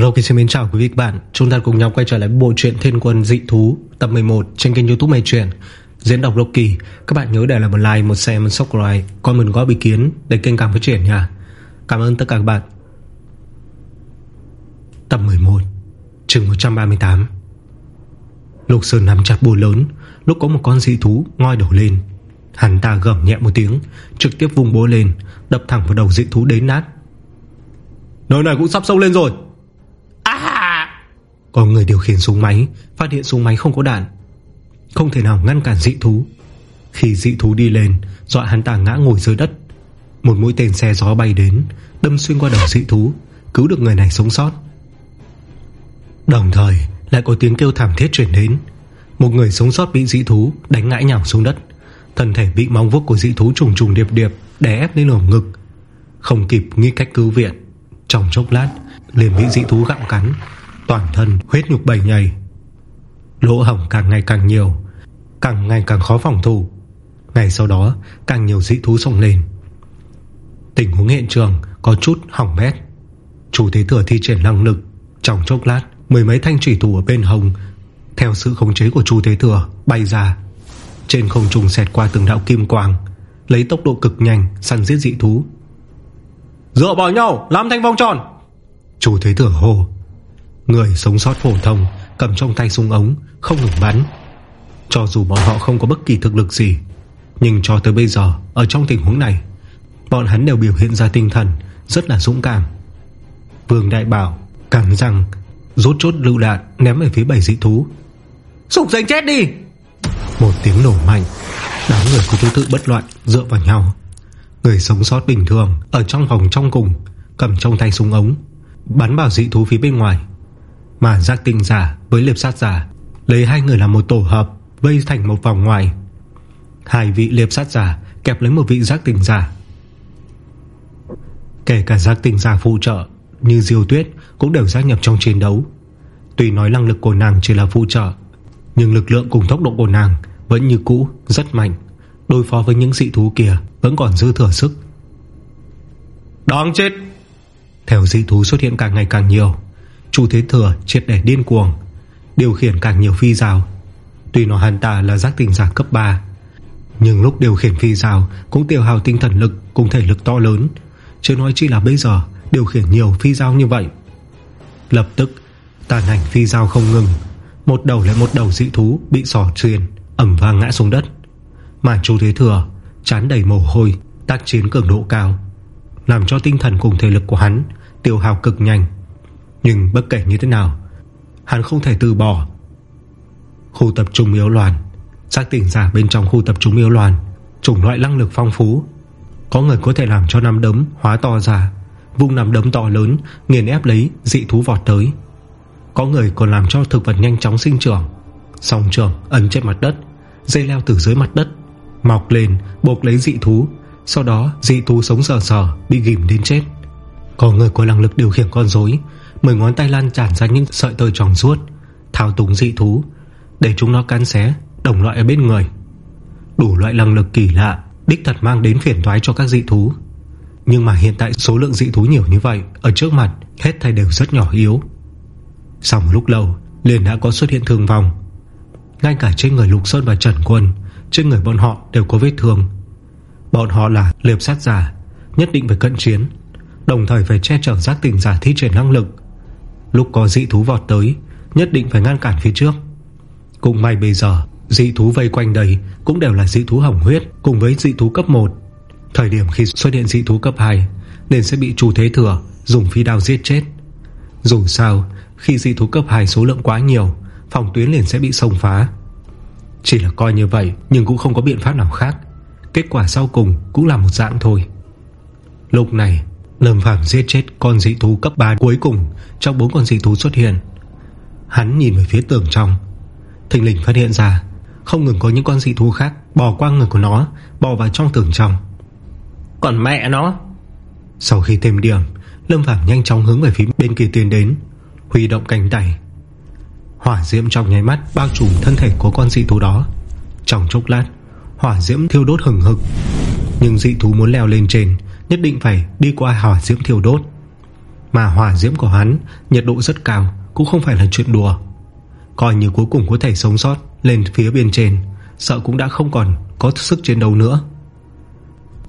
Rocky xin mến chào quý vị các bạn. Chúng ta cùng nhau quay trở lại bộ truyện Thiên Quân Dị Thú Tập 11 trên kênh youtube Mày Truyền, Diễn đọc Rocky Các bạn nhớ để lại một like, một share, một subscribe Còn mình ý kiến để kênh càng phát triển nha. Cảm ơn tất cả các bạn. Tập 11 chương 138 Lục Sơn nắm chặt bùa lớn. Lúc có một con dị thú ngoi đầu lên. Hắn ta gầm nhẹ một tiếng Trực tiếp vùng bố lên Đập thẳng vào đầu dị thú đến nát. Nơi này cũng sắp sâu lên rồi. Có người điều khiển súng máy, Phát hiện súng máy không có đạn. Không thể nào ngăn cản dị thú. Khi dị thú đi lên, Dọa hắn ta ngã ngồi dưới đất. Một mũi tên xe gió bay đến, Đâm xuyên qua đầu dị thú, Cứu được người này sống sót. Đồng thời, lại có tiếng kêu thảm thiết chuyển đến. Một người sống sót bị dị thú Đánh ngã nhào xuống đất. Thân thể bị móng vuốt của dị thú trùng trùng điệp điệp Đè ép lên lồng ngực. Không kịp nghĩ cách cứu viện, Trong chốc lát, liền bị dị thú gặm cắn. Toàn thân huyết nhục bầy nhầy. Lỗ hỏng càng ngày càng nhiều Càng ngày càng khó phòng thủ. Ngày sau đó càng nhiều dị thú xông lên. Tình huống hiện trường Có chút hỏng bét. Chủ thế thừa thi triển năng lực Trong chốc lát Mười mấy thanh trùy thủ ở bên hồng Theo sự khống chế của chủ thế thừa Bay ra. Trên không trùng xẹt qua từng đạo kim quang Lấy tốc độ cực nhanh săn giết dị thú. Dựa vào nhau Làm thành vòng tròn. Chủ thế thừa hồ Người sống sót phổ thông Cầm trong tay súng ống Không ngừng bắn. Cho dù bọn họ không có bất kỳ thực lực gì Nhưng cho tới bây giờ Ở trong tình huống này Bọn hắn đều biểu hiện ra tinh thần Rất là dũng cảm. Vương Đại Bảo cắn răng Rốt chốt lưu đạn ném về phía bảy dị thú. Sục danh chết đi! Một tiếng nổ mạnh Đám người có thứ tự bất loạn dựa vào nhau. Người sống sót bình thường Ở trong phòng trong cùng Cầm trong tay súng ống Bắn vào dị thú phía bên ngoài Mà giác tinh giả với liệp sát giả Lấy hai người làm một tổ hợp Vây thành một vòng ngoài. Hai vị liệp sát giả kẹp lấy một vị giác tinh giả. Kể cả giác tinh giả phụ trợ Như Diêu Tuyết Cũng đều gia nhập trong chiến đấu. Tuy nói năng lực của nàng chỉ là phụ trợ Nhưng lực lượng cùng tốc độ của nàng Vẫn như cũ rất mạnh Đối phó với những dị thú kia Vẫn còn dư thừa sức. Đáng chết! Theo dị thú xuất hiện càng ngày càng nhiều Chu thế thừa triệt để điên cuồng, Điều khiển càng nhiều phi rào Tuy nó hắn ta là giác tình giả cấp 3 Nhưng lúc điều khiển phi rào Cũng tiêu hào tinh thần lực, cùng thể lực to lớn. Chứ nói chi là bây giờ Điều khiển nhiều phi rào như vậy. Lập tức, tàn ảnh phi rào không ngừng, Một đầu lại một đầu dị thú Bị sỏ truyền ẩm vang ngã xuống đất. Mà chú Thế Thừa Chán đầy mồ hôi, Tác chiến cường độ cao, Làm cho tinh thần cùng thể lực của hắn Tiêu hào cực nhanh. Nhưng bất kể như thế nào, Hắn không thể từ bỏ. Khu tập trung yếu loạn Xác tỉnh giả bên trong khu tập trung yếu loạn Chủng loại năng lực phong phú. Có người có thể làm cho nắm đấm hóa to ra Vùng nắm đấm to lớn, Nghiền ép lấy dị thú vọt tới. Có người còn làm cho thực vật nhanh chóng sinh trưởng, Song trưởng ấn trên mặt đất, Dây leo từ dưới mặt đất, Mọc lên, buộc lấy dị thú. Sau đó, dị thú sống sờ sờ, Bị ghim đến chết. Có người có năng lực điều khiển con rối Mười ngón tay lan tràn ra những sợi tơ tròn suốt, Thao túng dị thú, Để chúng nó cắn xé, Đồng loại ở bên người. Đủ loại năng lực kỳ lạ, Đích thật mang đến phiền toái cho các dị thú. Nhưng mà hiện tại số lượng dị thú nhiều như vậy, Ở trước mặt, hết thay đều rất nhỏ yếu. Sau một lúc lâu, liền đã có xuất hiện thương vong. Ngay cả trên người Lục Sơn và Trần Quân, Trên người bọn họ đều có vết thương. Bọn họ là liệp sát giả, Nhất định phải cận chiến, Đồng thời phải che chở giác tình giả thi triển năng lực. Lúc có dị thú vọt tới, Nhất định phải ngăn cản phía trước. Cũng may bây giờ, Dị thú vây quanh đây Cũng đều là dị thú hỏng huyết Cùng với dị thú cấp 1 Thời điểm khi xuất hiện dị thú cấp 2 Nên sẽ bị chủ thế thừa Dùng phi đao giết chết. Dù sao, Khi dị thú cấp 2 số lượng quá nhiều, Phòng tuyến liền sẽ bị xông phá. Chỉ là coi như vậy, Nhưng cũng không có biện pháp nào khác. Kết quả sau cùng cũng là một dạng thôi. Lúc này Lâm Phàm giết chết con dị thú cấp 3 cuối cùng Trong bốn con dị thú xuất hiện. Hắn nhìn về phía tường trong. Thình lình phát hiện ra Không ngừng có những con dị thú khác Bò qua người của nó Bò vào trong tường trong. Còn mẹ nó? Sau khi thêm điểm Lâm Phàm nhanh chóng hướng về phía bên kia tiến đến Huy động cánh tay. Hỏa diễm trong nháy mắt bao trùm thân thể của con dị thú đó. Trong chốc lát Hỏa diễm thiêu đốt hừng hực. Nhưng dị thú muốn leo lên trên Nhất định phải đi qua hỏa diễm thiêu đốt. Mà hỏa diễm của hắn, Nhiệt độ rất cao, Cũng không phải là chuyện đùa. Coi như cuối cùng có thể sống sót Lên phía bên trên, Sợ cũng đã không còn có sức chiến đấu nữa.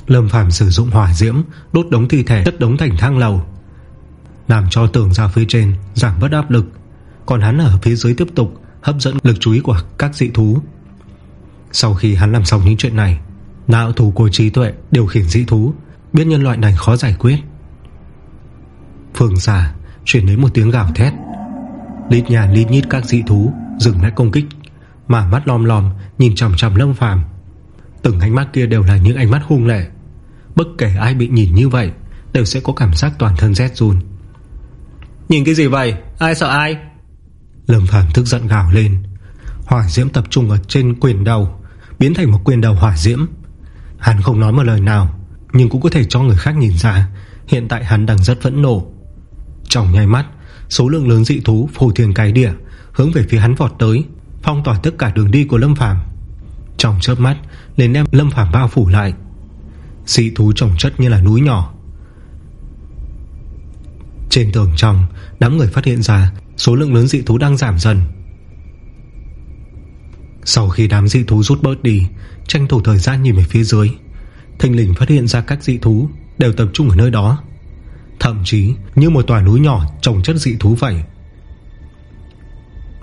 Lâm Phàm sử dụng hỏa diễm, Đốt đống thi thể, chất đống thành thang lầu, Làm cho tường ra phía trên Giảm bớt áp lực. Còn hắn ở phía dưới tiếp tục Hấp dẫn lực chú ý của các dị thú. Sau khi hắn làm xong những chuyện này Não thủ của trí tuệ điều khiển dị thú Biết nhân loại này khó giải quyết. Phương xa Chuyển đến một tiếng gào thét. Lít nhà lít nhít các dị thú Dừng lại công kích Mà mắt lom lom nhìn chầm chầm lâm phàm. Từng ánh mắt kia đều là những ánh mắt hung lệ. Bất kể ai bị nhìn như vậy Đều sẽ có cảm giác toàn thân rét run. Nhìn cái gì vậy? Ai sợ ai? Lâm Phàm tức giận gào lên. Hỏa diễm tập trung ở trên quyền đầu Biến thành một quyền đầu hỏa diễm. Hắn không nói một lời nào nhưng cũng có thể cho người khác nhìn ra, Hiện tại hắn đang rất phẫn nộ. Trong nhai mắt, Số lượng lớn dị thú phù thiền cái địa, Hướng về phía hắn vọt tới, Phong tỏa tất cả đường đi của Lâm Phàm. Trong chớp mắt, liền đem Lâm Phàm bao phủ lại. Dị thú trồng chất như là núi nhỏ. Trên tường trong, Đám người phát hiện ra Số lượng lớn dị thú đang giảm dần. Sau khi đám dị thú rút bớt đi, Tranh thủ thời gian nhìn về phía dưới Thanh lình phát hiện ra các dị thú Đều tập trung ở nơi đó. Thậm chí, như một tòa núi nhỏ Trồng chất dị thú vậy.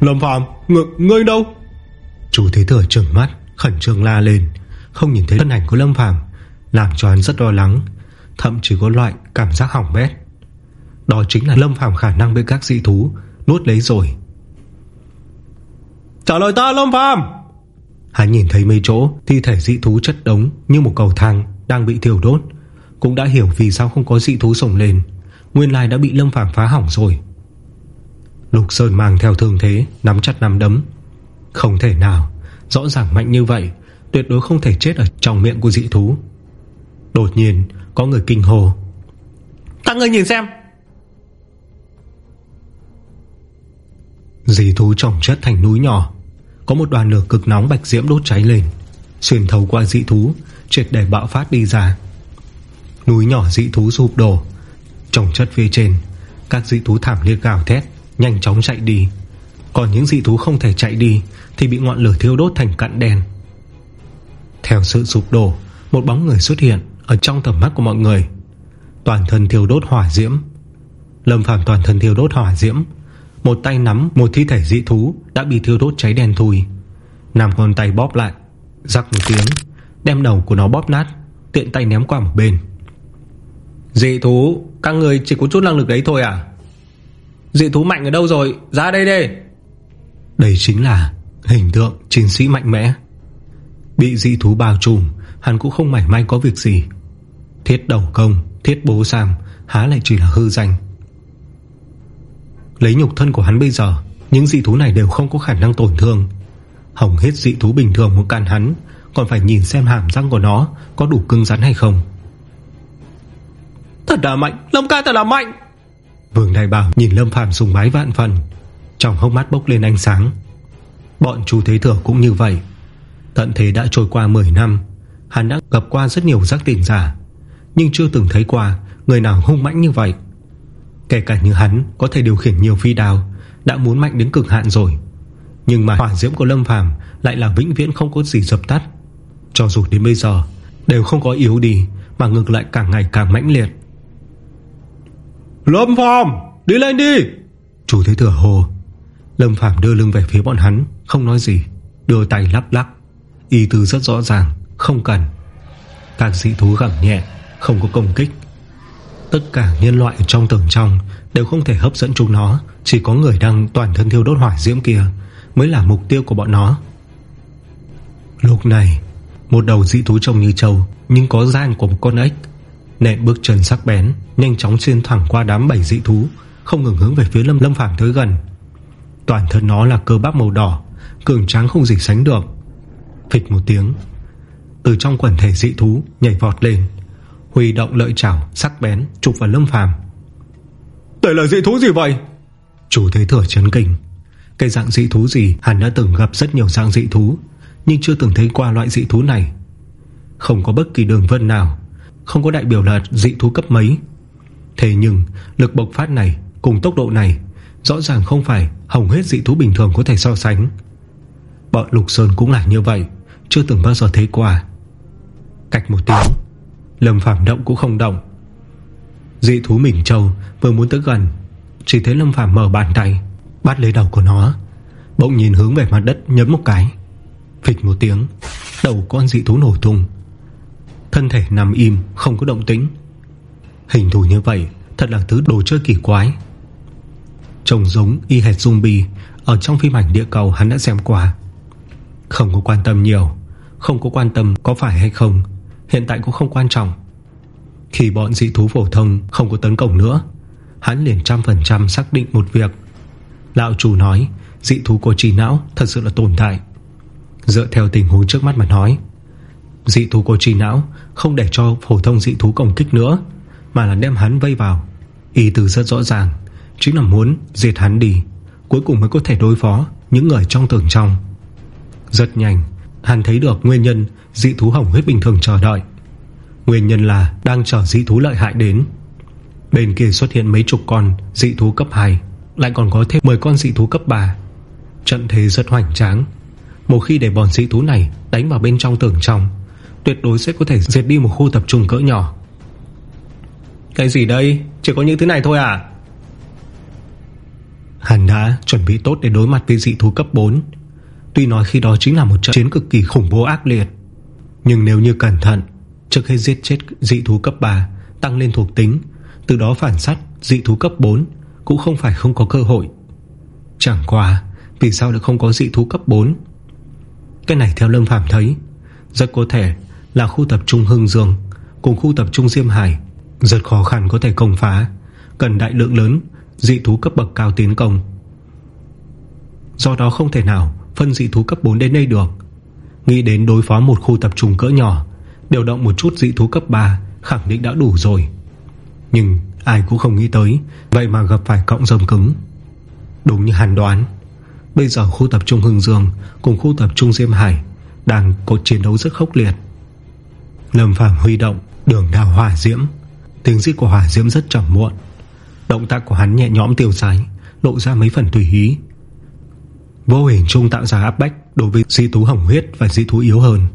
Lâm Phạm ng ngươi đâu? Chủ thế thừa trừng mắt, Khẩn trương la lên. Không nhìn thấy thân ảnh của Lâm phàm, Làm cho hắn rất lo lắng, Thậm chí có loại cảm giác hỏng bét. Đó chính là Lâm phàm khả năng bị các dị thú Nuốt lấy rồi. Trả lời ta, Lâm Phạm Hắn nhìn thấy mấy chỗ Thi thể dị thú chất đống như một cầu thang Đang bị thiêu đốt. Cũng đã hiểu vì sao không có dị thú sổng lên. Nguyên lai đã bị Lâm Phàm phá hỏng rồi. Lục Sơn mang theo thương thế Nắm chặt nắm đấm. Không thể nào. Rõ ràng mạnh như vậy Tuyệt đối không thể chết ở trong miệng của dị thú. Đột nhiên có người kinh hồ Các người nhìn xem. Dị thú trồng chất thành núi nhỏ có một đoàn lửa cực nóng bạch diễm đốt cháy lên. Xuyên thấu qua dị thú, Triệt để bạo phát đi ra. Núi nhỏ dị thú sụp đổ. Trồng chất phía trên, Các dị thú thảm liệt gào thét, Nhanh chóng chạy đi. Còn những dị thú không thể chạy đi Thì bị ngọn lửa thiêu đốt thành cặn đen. Theo sự sụp đổ, Một bóng người xuất hiện Ở trong tầm mắt của mọi người. Toàn thân thiêu đốt hỏa diễm. Lâm Phàm toàn thân thiêu đốt hỏa diễm một tay nắm một thi thể dị thú Đã bị thiêu đốt cháy đen thui. Nằm con tay bóp lại Rắc một tiếng Đem đầu của nó bóp nát Tiện tay ném qua một bên. Dị thú Các người chỉ có chút năng lực đấy thôi à? Dị thú mạnh ở đâu rồi? Ra đây đi. Đây chính là hình tượng chiến sĩ mạnh mẽ. Bị dị thú bao trùm Hắn cũng không mảy may có việc gì. Thiết đầu công Thiết bố sam Há lại chỉ là hư danh Lấy nhục thân của hắn bây giờ Những dị thú này đều không có khả năng tổn thương. Hồng hết dị thú bình thường một can hắn Còn phải nhìn xem hàm răng của nó Có đủ cứng rắn hay không. Thật là mạnh Lâm ca thật là mạnh. Vương Đại Bảo nhìn Lâm Phàm sùng bái vạn phần Trong hốc mắt bốc lên ánh sáng. Bọn chú Thế Thừa cũng như vậy. Tận thế đã trôi qua 10 năm Hắn đã gặp qua rất nhiều giác tỉnh giả. Nhưng chưa từng thấy qua Người nào hung mãnh như vậy Kể cả như hắn có thể điều khiển nhiều phi đào Đã muốn mạnh đến cực hạn rồi. Nhưng mà hỏa diễm của Lâm Phàm Lại là vĩnh viễn không có gì dập tắt. Cho dù đến bây giờ Đều không có yếu đi Mà ngược lại càng ngày càng mãnh liệt. Lâm Phàm Đi lên đi! Chủ thế thừa hồ Lâm Phàm đưa lưng về phía bọn hắn Không nói gì Đưa tay lắp lắp Ý tư rất rõ ràng Không cần. Các dị thú gầm nhẹ Không có công kích Tất cả nhân loại trong tầng trong Đều không thể hấp dẫn chúng nó, Chỉ có người đang toàn thân thiêu đốt hỏa diễm kia Mới là mục tiêu của bọn nó. Lúc này, Một đầu dị thú trông như trâu, Nhưng có gian của một con ếch, Nện bước chân sắc bén, Nhanh chóng xuyên thẳng qua đám bảy dị thú, Không ngừng hướng về phía Lâm Lâm Phàm tới gần. Toàn thân nó là cơ bắp màu đỏ, Cường tráng không gì sánh được. Phịch một tiếng, Từ trong quần thể dị thú nhảy vọt lên. Huy động lợi chảo, sắc bén, Chụp vào Lâm Phàm. Đây là dị thú gì vậy? Chủ thế thừa chấn kinh. Cái dạng dị thú gì hắn đã từng gặp rất nhiều dạng dị thú, Nhưng chưa từng thấy qua loại dị thú này. Không có bất kỳ đường vân nào, Không có đại biểu là dị thú cấp mấy. Thế nhưng, lực bộc phát này Cùng tốc độ này Rõ ràng không phải hầu hết dị thú bình thường có thể so sánh. Bọn Lục Sơn cũng là như vậy, Chưa từng bao giờ thấy qua. Cạch một tiếng Lâm Phạm động cũng không động. Dị thú Minh Châu vừa muốn tới gần, Chỉ thấy Lâm Phạm mở bàn tay, Bắt lấy đầu của nó, Bỗng nhìn hướng về mặt đất nhấn một cái, Phịch một tiếng, Đầu con dị thú nổ tung. Thân thể nằm im, không có động tĩnh. Hình thù như vậy Thật là thứ đồ chơi kỳ quái. Trông giống y hệt zombie, Ở trong phim ảnh địa cầu hắn đã xem qua. Không có quan tâm nhiều, Không có quan tâm có phải hay không Hiện tại cũng không quan trọng. Khi bọn dị thú phổ thông không có tấn công nữa, Hắn liền trăm phần trăm xác định một việc. Lão chủ nói, Dị thú của trí não thật sự là tồn tại. Dựa theo tình huống trước mắt mà nói, Dị thú của trí não Không để cho phổ thông dị thú công kích nữa, Mà là đem hắn vây vào. Ý từ rất rõ ràng, Chính là muốn diệt hắn đi, Cuối cùng mới có thể đối phó Những người trong tường trong. Rất nhanh Hắn thấy được nguyên nhân dị thú hỏng huyết bình thường chờ đợi. Nguyên nhân là đang chờ dị thú lợi hại đến. Bên kia xuất hiện mấy chục con dị thú cấp 2 Lại còn có thêm 10 con dị thú cấp 3 Trận thế rất hoành tráng. Một khi để bọn dị thú này đánh vào bên trong tường trong, Tuyệt đối sẽ có thể diệt đi một khu tập trung cỡ nhỏ. Cái gì đây? Chỉ có những thứ này thôi à? Hắn đã chuẩn bị tốt để đối mặt với dị thú cấp 4 Tuy nói khi đó chính là một trận chiến cực kỳ khủng bố ác liệt, Nhưng nếu như cẩn thận, Trước khi giết chết dị thú cấp 3 Tăng lên thuộc tính, Từ đó phản sát dị thú cấp 4 Cũng không phải không có cơ hội. Chẳng qua, Vì sao lại không có dị thú cấp 4 Cái này theo Lâm Phạm thấy, Rất có thể là khu tập trung Hưng Dương Cùng khu tập trung Diêm Hải Rất khó khăn có thể công phá, Cần đại lượng lớn dị thú cấp bậc cao tiến công. Do đó không thể nào Phân dị thú cấp 4 đến đây được. Nghĩ đến đối phó một khu tập trung cỡ nhỏ, Điều động một chút dị thú cấp 3 Khẳng định đã đủ rồi. Nhưng ai cũng không nghĩ tới, Vậy mà gặp phải cọng rơm cứng. Đúng như hàn đoán, Bây giờ khu tập trung Hưng Dương Cùng khu tập trung Diêm Hải Đang có chiến đấu rất khốc liệt. Lâm Phạm huy động đường đào hỏa diễm. Tiếng giết của hỏa diễm rất chậm muộn. Động tác của hắn nhẹ nhõm tiêu sái, Lộ ra mấy phần tùy ý. Vô hình chung tạo ra áp bách Đối với dị thú hỏng huyết và dị thú yếu hơn.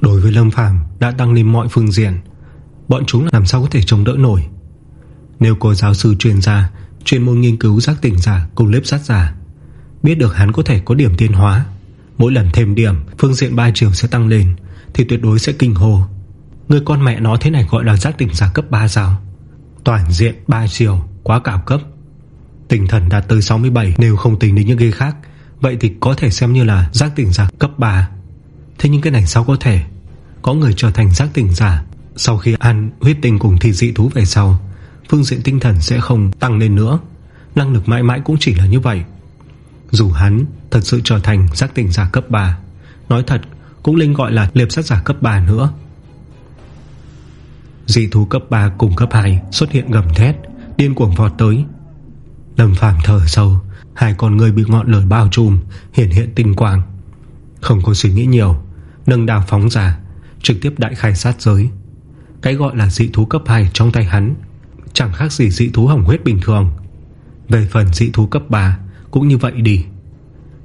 Đối với Lâm Phàm Đã tăng lên mọi phương diện, Bọn chúng làm sao có thể chống đỡ nổi? Nếu có giáo sư chuyên gia, Chuyên môn nghiên cứu giác tỉnh giả cùng lớp sát giả Biết được hắn có thể có điểm tiến hóa, Mỗi lần thêm điểm, Phương diện 3 chiều sẽ tăng lên, Thì tuyệt đối sẽ kinh hồ Người con mẹ nó thế này gọi là giác tỉnh giả cấp 3 sao? Toàn diện 3 chiều, Quá cao cấp. Tinh thần đạt tới 67 Nếu không tính đến những ghê khác Vậy thì có thể xem như là giác tỉnh giả cấp 3 Thế nhưng cái này sao có thể? Có người trở thành giác tỉnh giả. Sau khi ăn huyết tinh cùng thịt dị thú về sau, Phương diện tinh thần sẽ không tăng lên nữa. Năng lực mãi mãi cũng chỉ là như vậy. Dù hắn thật sự trở thành giác tỉnh giả cấp 3 Nói thật Cũng linh gọi là liệp sát giả cấp 3 nữa. Dị thú cấp 3 cùng cấp 2 Xuất hiện gầm thét, Điên cuồng vọt tới. Lâm Phàm thở sâu Hai con người bị ngọn lửa bao trùm hiển hiện tinh quang. Không có suy nghĩ nhiều, Nâng đào phóng ra, Trực tiếp đại khai sát giới. Cái gọi là dị thú cấp 2 trong tay hắn, Chẳng khác gì dị thú hỏng huyết bình thường. Về phần dị thú cấp 3 Cũng như vậy đi.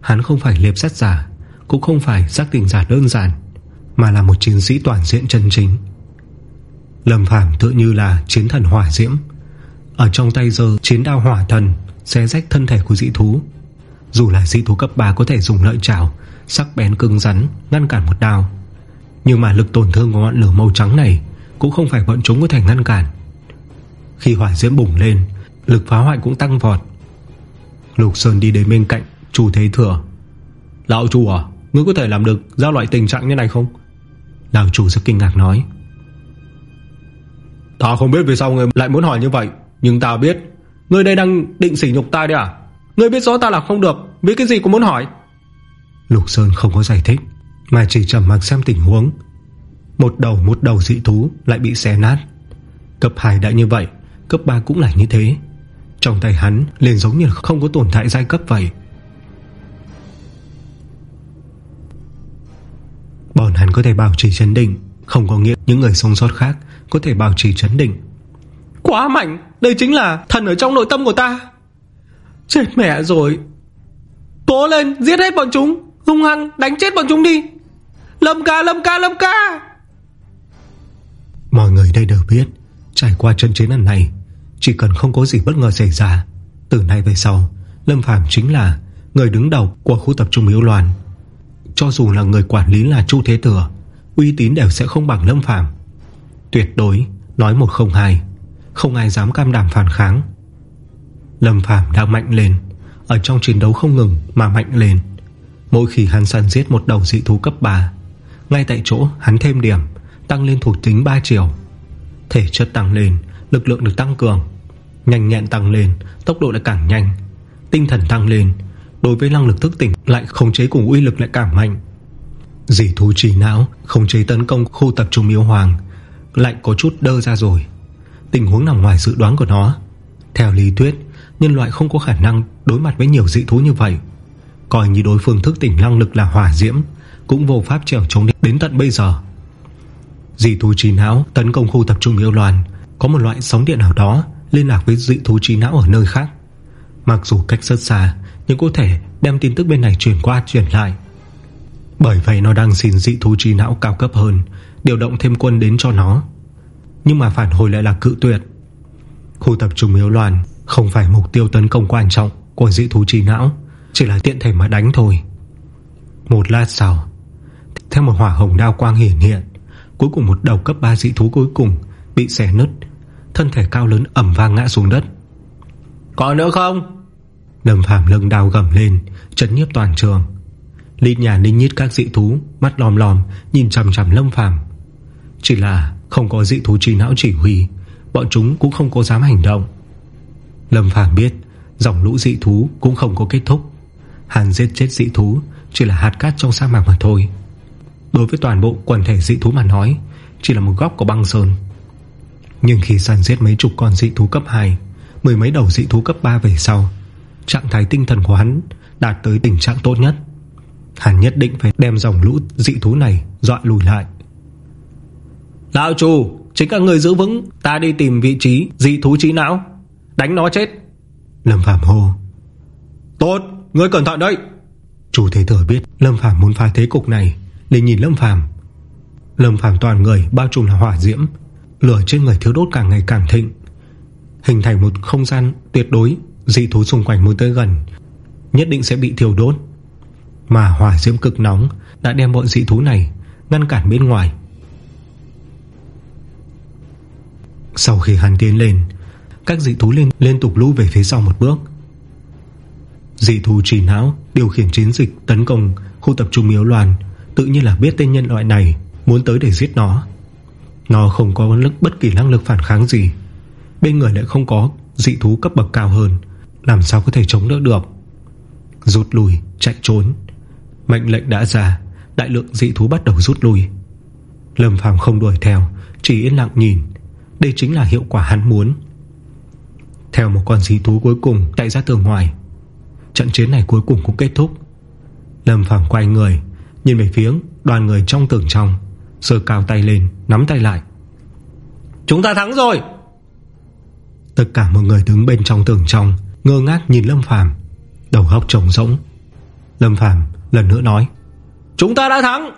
Hắn không phải liệp sát giả, Cũng không phải giác tình giả đơn giản, Mà là một chiến sĩ toàn diện chân chính. Lâm Phàm tự như là chiến thần hỏa diễm. Ở trong tay giờ chiến đao hỏa thần Xé rách thân thể của dị thú. Dù là dị thú cấp 3 có thể dùng lợi trào Sắc bén cứng rắn, Ngăn cản một đao. Nhưng mà lực tổn thương của ngọn lửa màu trắng này Cũng không phải bọn chúng có thể ngăn cản. Khi hỏa diễm bùng lên, Lực phá hoại cũng tăng vọt. Lục Sơn đi đến bên cạnh Chủ Thế Thừa. Lão chủ à Ngươi có thể làm được giao loại tình trạng như này không? Lão chủ rất kinh ngạc nói. Ta không biết vì sao người lại muốn hỏi như vậy, Nhưng ta biết Ngươi đây đang định sỉ nhục ta đấy à? Ngươi biết rõ ta là không được, Vì cái gì cũng muốn hỏi. Lục Sơn không có giải thích, Mà chỉ trầm mặc xem tình huống. Một đầu một đầu dị thú lại bị xé nát. Cấp 2 đã như vậy, Cấp 3 cũng là như thế. Trong tay hắn liền giống như không có tồn tại giai cấp vậy. Bọn hắn có thể bảo trì chấn định, Không có nghĩa những người sống sót khác Có thể bảo trì chấn định. Quá mạnh. Đây chính là thần ở trong nội tâm của ta. Chết mẹ rồi. Cố lên, giết hết bọn chúng. Hung hăng đánh chết bọn chúng đi. Lâm ca lâm ca lâm ca. Mọi người đây đều biết, Trải qua trận chiến lần này, Chỉ cần không có gì bất ngờ xảy ra, Từ nay về sau, Lâm Phàm chính là người đứng đầu của khu tập trung Miếu Loan. Cho dù là người quản lý là Chu Thế Thừa, Uy tín đều sẽ không bằng Lâm Phàm. Tuyệt đối, Nói một không hai. Không ai dám cam đảm phản kháng. Lâm Phàm đang mạnh lên, Ở trong chiến đấu không ngừng mà mạnh lên. Mỗi khi hắn săn giết một đầu dị thú cấp 3 Ngay tại chỗ hắn thêm điểm, Tăng lên thuộc tính 3 chiều. Thể chất tăng lên, Lực lượng được tăng cường. Nhanh nhẹn tăng lên, Tốc độ lại càng nhanh. Tinh thần tăng lên, Đối với năng lực thức tỉnh lại khống chế cùng uy lực lại càng mạnh. Dị thú trì não khống chế tấn công khu tập trung miếu hoàng, Lại có chút đơ ra rồi. Tình huống nằm ngoài dự đoán của nó? Theo lý thuyết, Nhân loại không có khả năng đối mặt với nhiều dị thú như vậy. Coi như đối phương thức tỉnh năng lực là hỏa diễm, Cũng vô pháp trèo chống đến tận bây giờ. Dị thú trí não tấn công khu tập trung yêu loàn Có một loại sóng điện nào đó Liên lạc với dị thú trí não ở nơi khác. Mặc dù cách rất xa, Nhưng có thể đem tin tức bên này chuyển qua chuyển lại. Bởi vậy nó đang xin dị thú trí não cao cấp hơn, Điều động thêm quân đến cho nó. Nhưng mà phản hồi lại là cự tuyệt. Khu tập trung yêu loàn Không phải mục tiêu tấn công quan trọng Của dị thú trí não Chỉ là tiện thể mà đánh thôi. Một lát sau Theo một hỏa hồng đao quang hiển hiện Cuối cùng một đầu cấp 3 dị thú cuối cùng Bị xẻ nứt Thân thể cao lớn ẩm vang ngã xuống đất. Còn nữa không? Lâm Phạm lưng đào gầm lên Trấn nhiếp toàn trường. Lít nhà ninh nhít các dị thú Mắt lòm lòm nhìn chằm chằm Lâm Phạm chỉ là không có dị thú trí não chỉ huy, Bọn chúng cũng không có dám hành động. Lâm Phàm biết Dòng lũ dị thú cũng không có kết thúc. Hắn giết chết dị thú Chỉ là hạt cát trong sa mạc mà thôi. Đối với toàn bộ quần thể dị thú mà nói, Chỉ là một góc của băng sơn. Nhưng khi săn giết mấy chục con dị thú cấp 2 Mười mấy đầu dị thú cấp 3 về sau, Trạng thái tinh thần của hắn Đạt tới tình trạng tốt nhất. Hắn nhất định phải đem dòng lũ dị thú này Dọa lùi lại. Lão chủ Chính các người giữ vững Ta đi tìm vị trí dị thú trí não. Đánh nó chết. Lâm Phạm hô. Tốt Ngươi cẩn thận đấy. Chủ thế thừa biết Lâm Phạm muốn phá thế cục này liền nhìn Lâm Phàm. Lâm Phàm toàn người bao trùm là hỏa diễm Lửa trên người thiếu đốt càng ngày càng thịnh. Hình thành một không gian tuyệt đối Dị thú xung quanh muốn tới gần Nhất định sẽ bị thiêu đốt. Mà hỏa diễm cực nóng Đã đem bọn dị thú này Ngăn cản bên ngoài Sau khi hắn tiến lên Các dị thú liên liên tục lũ về phía sau một bước. Dị thú trì não Điều khiển chiến dịch tấn công Khu tập trung miếu loàn Tự nhiên là biết tên nhân loại này Muốn tới để giết nó. Nó không có lực bất kỳ năng lực phản kháng gì. Bên người lại không có dị thú cấp bậc cao hơn Làm sao có thể chống đỡ được? Rút lui, chạy trốn. Mệnh lệnh đã ra Đại lượng dị thú bắt đầu rút lui. Lâm Phàm không đuổi theo Chỉ yên lặng nhìn. Đây chính là hiệu quả hắn muốn. Theo một con dị thú cuối cùng chạy ra tường ngoài Trận chiến này cuối cùng cũng kết thúc. Lâm Phàm quay người Nhìn về phía đoàn người trong tường trong Sơ cao tay lên Nắm tay lại. Chúng ta thắng rồi! Tất cả mọi người đứng bên trong tường trong Ngơ ngác nhìn Lâm Phàm Đầu góc trống rỗng. Lâm Phàm lần nữa nói Chúng ta đã thắng!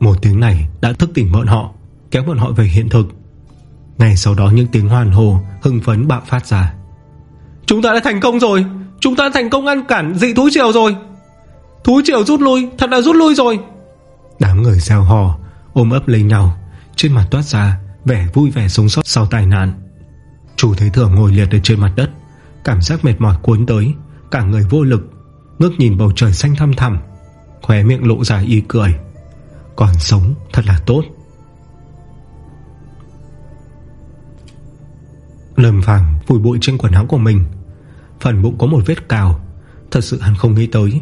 Một tiếng này đã thức tỉnh bọn họ Kéo bọn họ về hiện thực Ngày sau đó những tiếng hoàn hồ Hưng phấn bạo phát ra. Chúng ta đã thành công rồi. Chúng ta thành công ngăn cản dị thú triều rồi. Thú triều rút lui, Thật là rút lui rồi. Đám người gieo hò, Ôm ấp lấy nhau. Trên mặt toát ra Vẻ vui vẻ sống sót sau tai nạn. Chủ thế thừa ngồi liệt ở trên mặt đất. Cảm giác mệt mỏi cuốn tới. Cả người vô lực. Ngước nhìn bầu trời xanh thăm thẳm. Khóe miệng lộ ra y cười. Còn sống thật là tốt. Lâm Phàm vùi bụi trên quần áo của mình. Phần bụng có một vết cào. Thật sự hắn không nghĩ tới.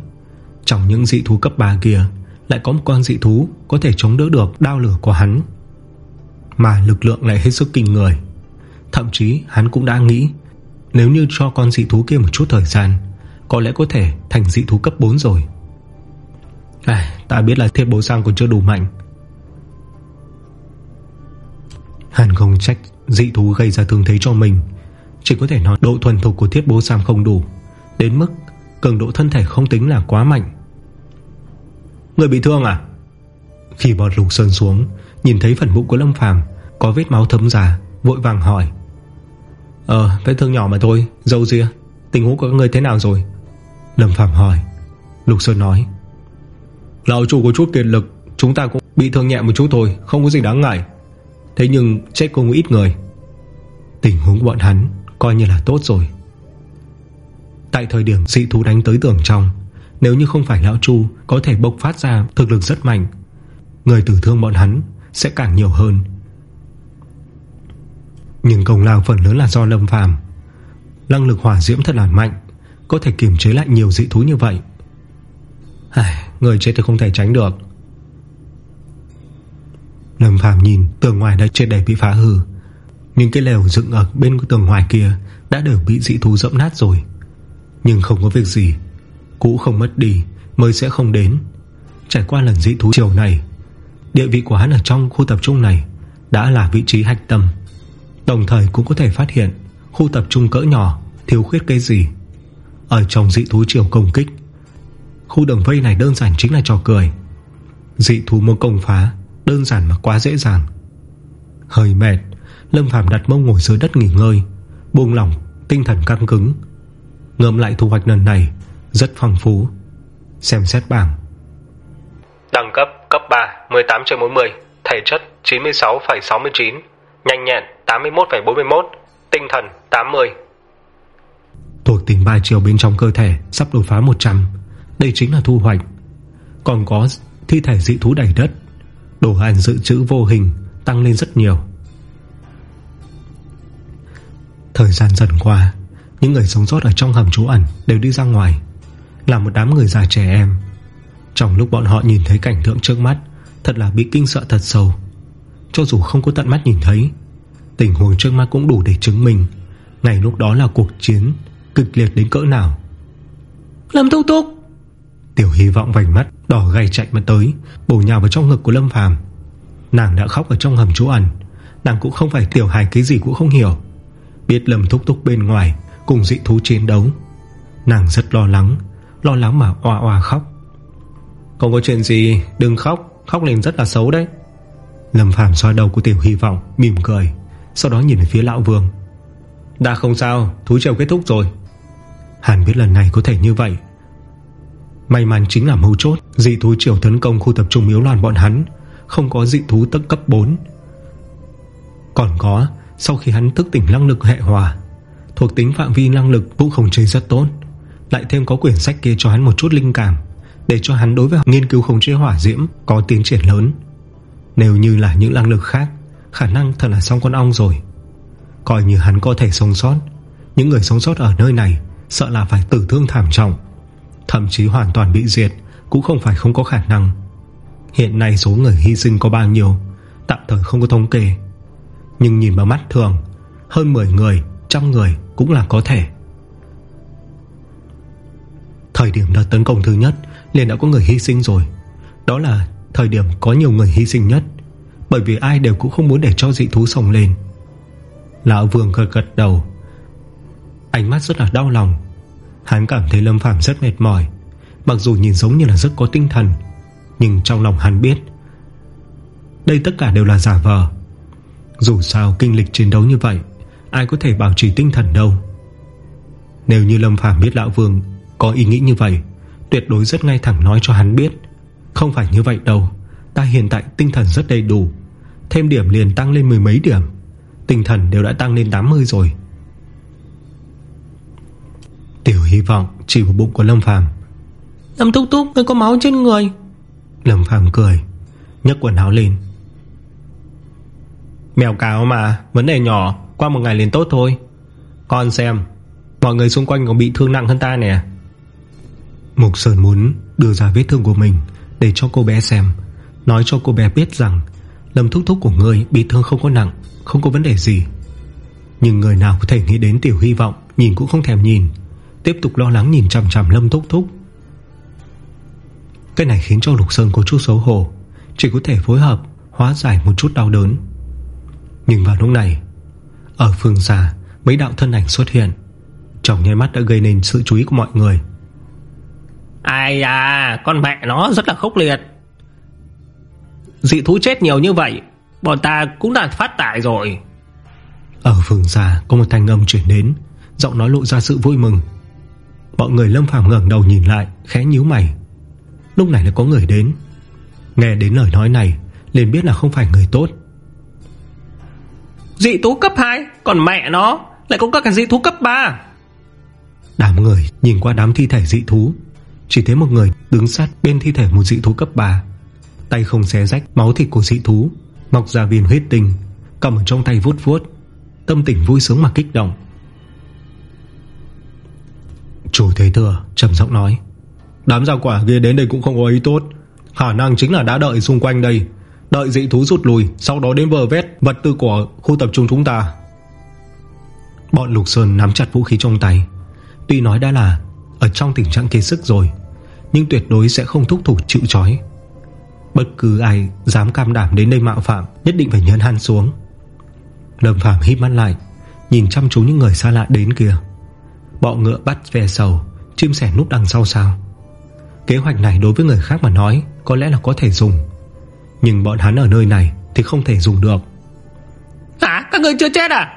Trong những dị thú cấp 3 kia Lại có một con dị thú Có thể chống đỡ được đao lửa của hắn. Mà lực lượng lại hết sức kinh người. Thậm chí hắn cũng đã nghĩ Nếu như cho con dị thú kia một chút thời gian Có lẽ có thể thành dị thú cấp 4 rồi. À, Ta biết là thiết bố sang còn chưa đủ mạnh. Hắn không trách dị thú gây ra thương thế cho mình. Chỉ có thể nói độ thuần thục của thiết bố Sam không đủ, Đến mức cường độ thân thể không tính là quá mạnh. Người bị thương à? Khi bọt lục sơn xuống, Nhìn thấy phần bụng của Lâm Phàm, Có vết máu thấm ra, Vội vàng hỏi. Ờ vết thương nhỏ mà thôi, Dâu ria, Tình huống của các người thế nào rồi? Lâm Phàm hỏi. Lục Sơn nói. Lão chủ có chút kiệt lực, Chúng ta cũng bị thương nhẹ một chút thôi, Không có gì đáng ngại. Thế nhưng chết cũng ít người. Tình huống bọn hắn coi như là tốt rồi. Tại thời điểm dị thú đánh tới tường trong Nếu như không phải Lão Chu Có thể bộc phát ra thực lực rất mạnh Người tử thương bọn hắn Sẽ càng nhiều hơn. Nhưng công lao phần lớn là do Lâm Phàm. Năng lực hỏa diễm thật là mạnh Có thể kiềm chế lại nhiều dị thú như vậy. Ai, Người chết thì không thể tránh được. Lâm Phàm nhìn tường ngoài đã chết đầy bị phá hư. Những cái lều dựng ở bên tường ngoài kia Đã đều bị dị thú dẫm nát rồi. Nhưng không có việc gì, Cũ không mất đi, Mới sẽ không đến. Trải qua lần dị thú chiều này, Địa vị của hắn ở trong khu tập trung này Đã là vị trí hạch tâm. Đồng thời cũng có thể phát hiện Khu tập trung cỡ nhỏ Thiếu khuyết cái gì. Ở trong dị thú chiều công kích, Khu đồng vây này đơn giản chính là trò cười. Dị thú muốn công phá Đơn giản mà quá dễ dàng. Hơi mệt Lâm Phàm đặt mông ngồi dưới đất nghỉ ngơi Buông lỏng tinh thần căng cứng Ngâm lại thu hoạch lần này Rất phong phú. Xem xét bảng. Đẳng cấp cấp 3 18 trên 40 Thể chất 96,69 Nhanh nhẹn 81,41 Tinh thần 80 Thuộc tính 3 chiều bên trong cơ thể Sắp đột phá 100 Đây chính là thu hoạch. Còn có thi thể dị thú đầy đất Đồ ăn dự trữ vô hình Tăng lên rất nhiều. Thời gian dần qua, Những người sống sót ở trong hầm trú ẩn Đều đi ra ngoài, Là một đám người già trẻ em. Trong lúc bọn họ nhìn thấy cảnh tượng trước mắt, Thật là bị kinh sợ thật sâu. Cho dù không có tận mắt nhìn thấy, Tình huống trước mắt cũng đủ để chứng minh Ngày lúc đó là cuộc chiến Kịch liệt đến cỡ nào. Lâm Thúc Thúc! Tiểu hy vọng vành mắt, Đỏ gay chạy mà tới, Bổ nhào vào trong ngực của Lâm Phàm. Nàng đã khóc ở trong hầm trú ẩn, Nàng cũng không phải tiểu hài cái gì cũng không hiểu. Biết Lâm Thúc Thúc bên ngoài, Cùng dị thú chiến đấu. Nàng rất lo lắng Lo lắng mà oa oa khóc. Không có chuyện gì, Đừng khóc Khóc lên rất là xấu đấy. Lâm Phàm xoa đầu của Tiểu Hy vọng, Mỉm cười, Sau đó nhìn về phía Lão Vương. Đã không sao, Thú trèo kết thúc rồi. Hàn biết lần này có thể như vậy May mắn chính là mâu chốt. Dị thú triều tấn công khu tập trung yếu loạn bọn hắn. Không có dị thú tấc cấp 4 Còn có, Sau khi hắn thức tỉnh năng lực hệ hòa, Thuộc tính phạm vi năng lực cũng không chế rất tốt. Lại thêm có quyển sách kia cho hắn một chút linh cảm, Để cho hắn đối với nghiên cứu khống chế hỏa diễm Có tiến triển lớn. Nếu như là những năng lực khác, Khả năng thật là xong con ong rồi. Coi như hắn có thể sống sót. Những người sống sót ở nơi này Sợ là phải tử thương thảm trọng. Thậm chí hoàn toàn bị diệt Cũng không phải không có khả năng. Hiện nay số người hy sinh có bao nhiêu Tạm thời không có thống kê. Nhưng nhìn vào mắt thường Hơn 10 người, trăm người cũng là có thể. Thời điểm đợt tấn công thứ nhất liền đã có người hy sinh rồi. Đó là thời điểm có nhiều người hy sinh nhất Bởi vì ai đều cũng không muốn để cho dị thú sồng lên. Lão Vương gật gật đầu. Ánh mắt rất là đau lòng. Hắn cảm thấy Lâm Phàm rất mệt mỏi, Mặc dù nhìn giống như là rất có tinh thần, Nhưng trong lòng hắn biết, Đây tất cả đều là giả vờ. Dù sao, kinh lịch chiến đấu như vậy, Ai có thể bảo trì tinh thần đâu. Nếu như Lâm Phàm biết Lão Vương Có ý nghĩ như vậy, Tuyệt đối rất ngay thẳng nói cho hắn biết, Không phải như vậy đâu, Ta hiện tại tinh thần rất đầy đủ, Thêm điểm liền tăng lên mười mấy điểm, Tinh thần đều đã tăng lên 80 rồi. Tiểu hy vọng chỉ vào bụng của Lâm Phàm. Lâm Thúc Thúc người có máu trên người. Lâm Phàm cười nhấc quần áo lên. Mèo cáo mà Vấn đề nhỏ Qua một ngày liền tốt thôi. Con xem Mọi người xung quanh còn bị thương nặng hơn ta nè. Mục Sơn muốn đưa ra vết thương của mình Để cho cô bé xem Nói cho cô bé biết rằng Lâm thúc thúc của người bị thương không có nặng Không có vấn đề gì. Nhưng người nào có thể nghĩ đến tiểu hy vọng Nhìn cũng không thèm nhìn Tiếp tục lo lắng nhìn chằm chằm Lâm Thúc Thúc. Cái này khiến cho Lục Sơn có chút xấu hổ Chỉ có thể phối hợp Hóa giải một chút đau đớn. Nhưng vào lúc này Ở phương xa Mấy đạo thân ảnh xuất hiện. Trong nháy mắt đã gây nên sự chú ý của mọi người. Ai à Con mẹ nó rất là khốc liệt. Dị thú chết nhiều như vậy Bọn ta cũng đã phát tải rồi. Ở phương xa có một thanh âm chuyển đến Giọng nói lộ ra sự vui mừng Mọi người lâm phàm ngẩng đầu nhìn lại Khẽ nhíu mày. Lúc này là có người đến. Nghe đến lời nói này liền biết là không phải người tốt. Dị thú cấp 2 Còn mẹ nó? Lại có các cái dị thú cấp 3 Đám người nhìn qua đám thi thể dị thú. Chỉ thấy một người đứng sát bên thi thể một dị thú cấp 3 Tay không xé rách máu thịt của dị thú Mọc ra viên huyết tinh Cầm ở trong tay vuốt vuốt. Tâm tình vui sướng mà kích động Chủ thế thừa trầm giọng nói. Đám gia quả kia đến đây cũng không có ý tốt. Khả năng chính là đã đợi xung quanh đây. Đợi dị thú rút lùi Sau đó đến vờ vét vật tư của khu tập trung chúng ta. Bọn Lục Sơn nắm chặt vũ khí trong tay. Tuy nói đã là Ở trong tình trạng kiệt sức rồi Nhưng tuyệt đối sẽ không thúc thủ chịu chói Bất cứ ai dám cam đảm đến đây mạo phạm Nhất định phải nhấn han xuống. Lâm Phạm hít mắt lại Nhìn chăm chú những người xa lạ đến kia Bọ ngựa bắt ve sầu Chim sẻ núp đằng sau sao? Kế hoạch này đối với người khác mà nói Có lẽ là có thể dùng. Nhưng bọn hắn ở nơi này thì không thể dùng được. Hả các người chưa chết à?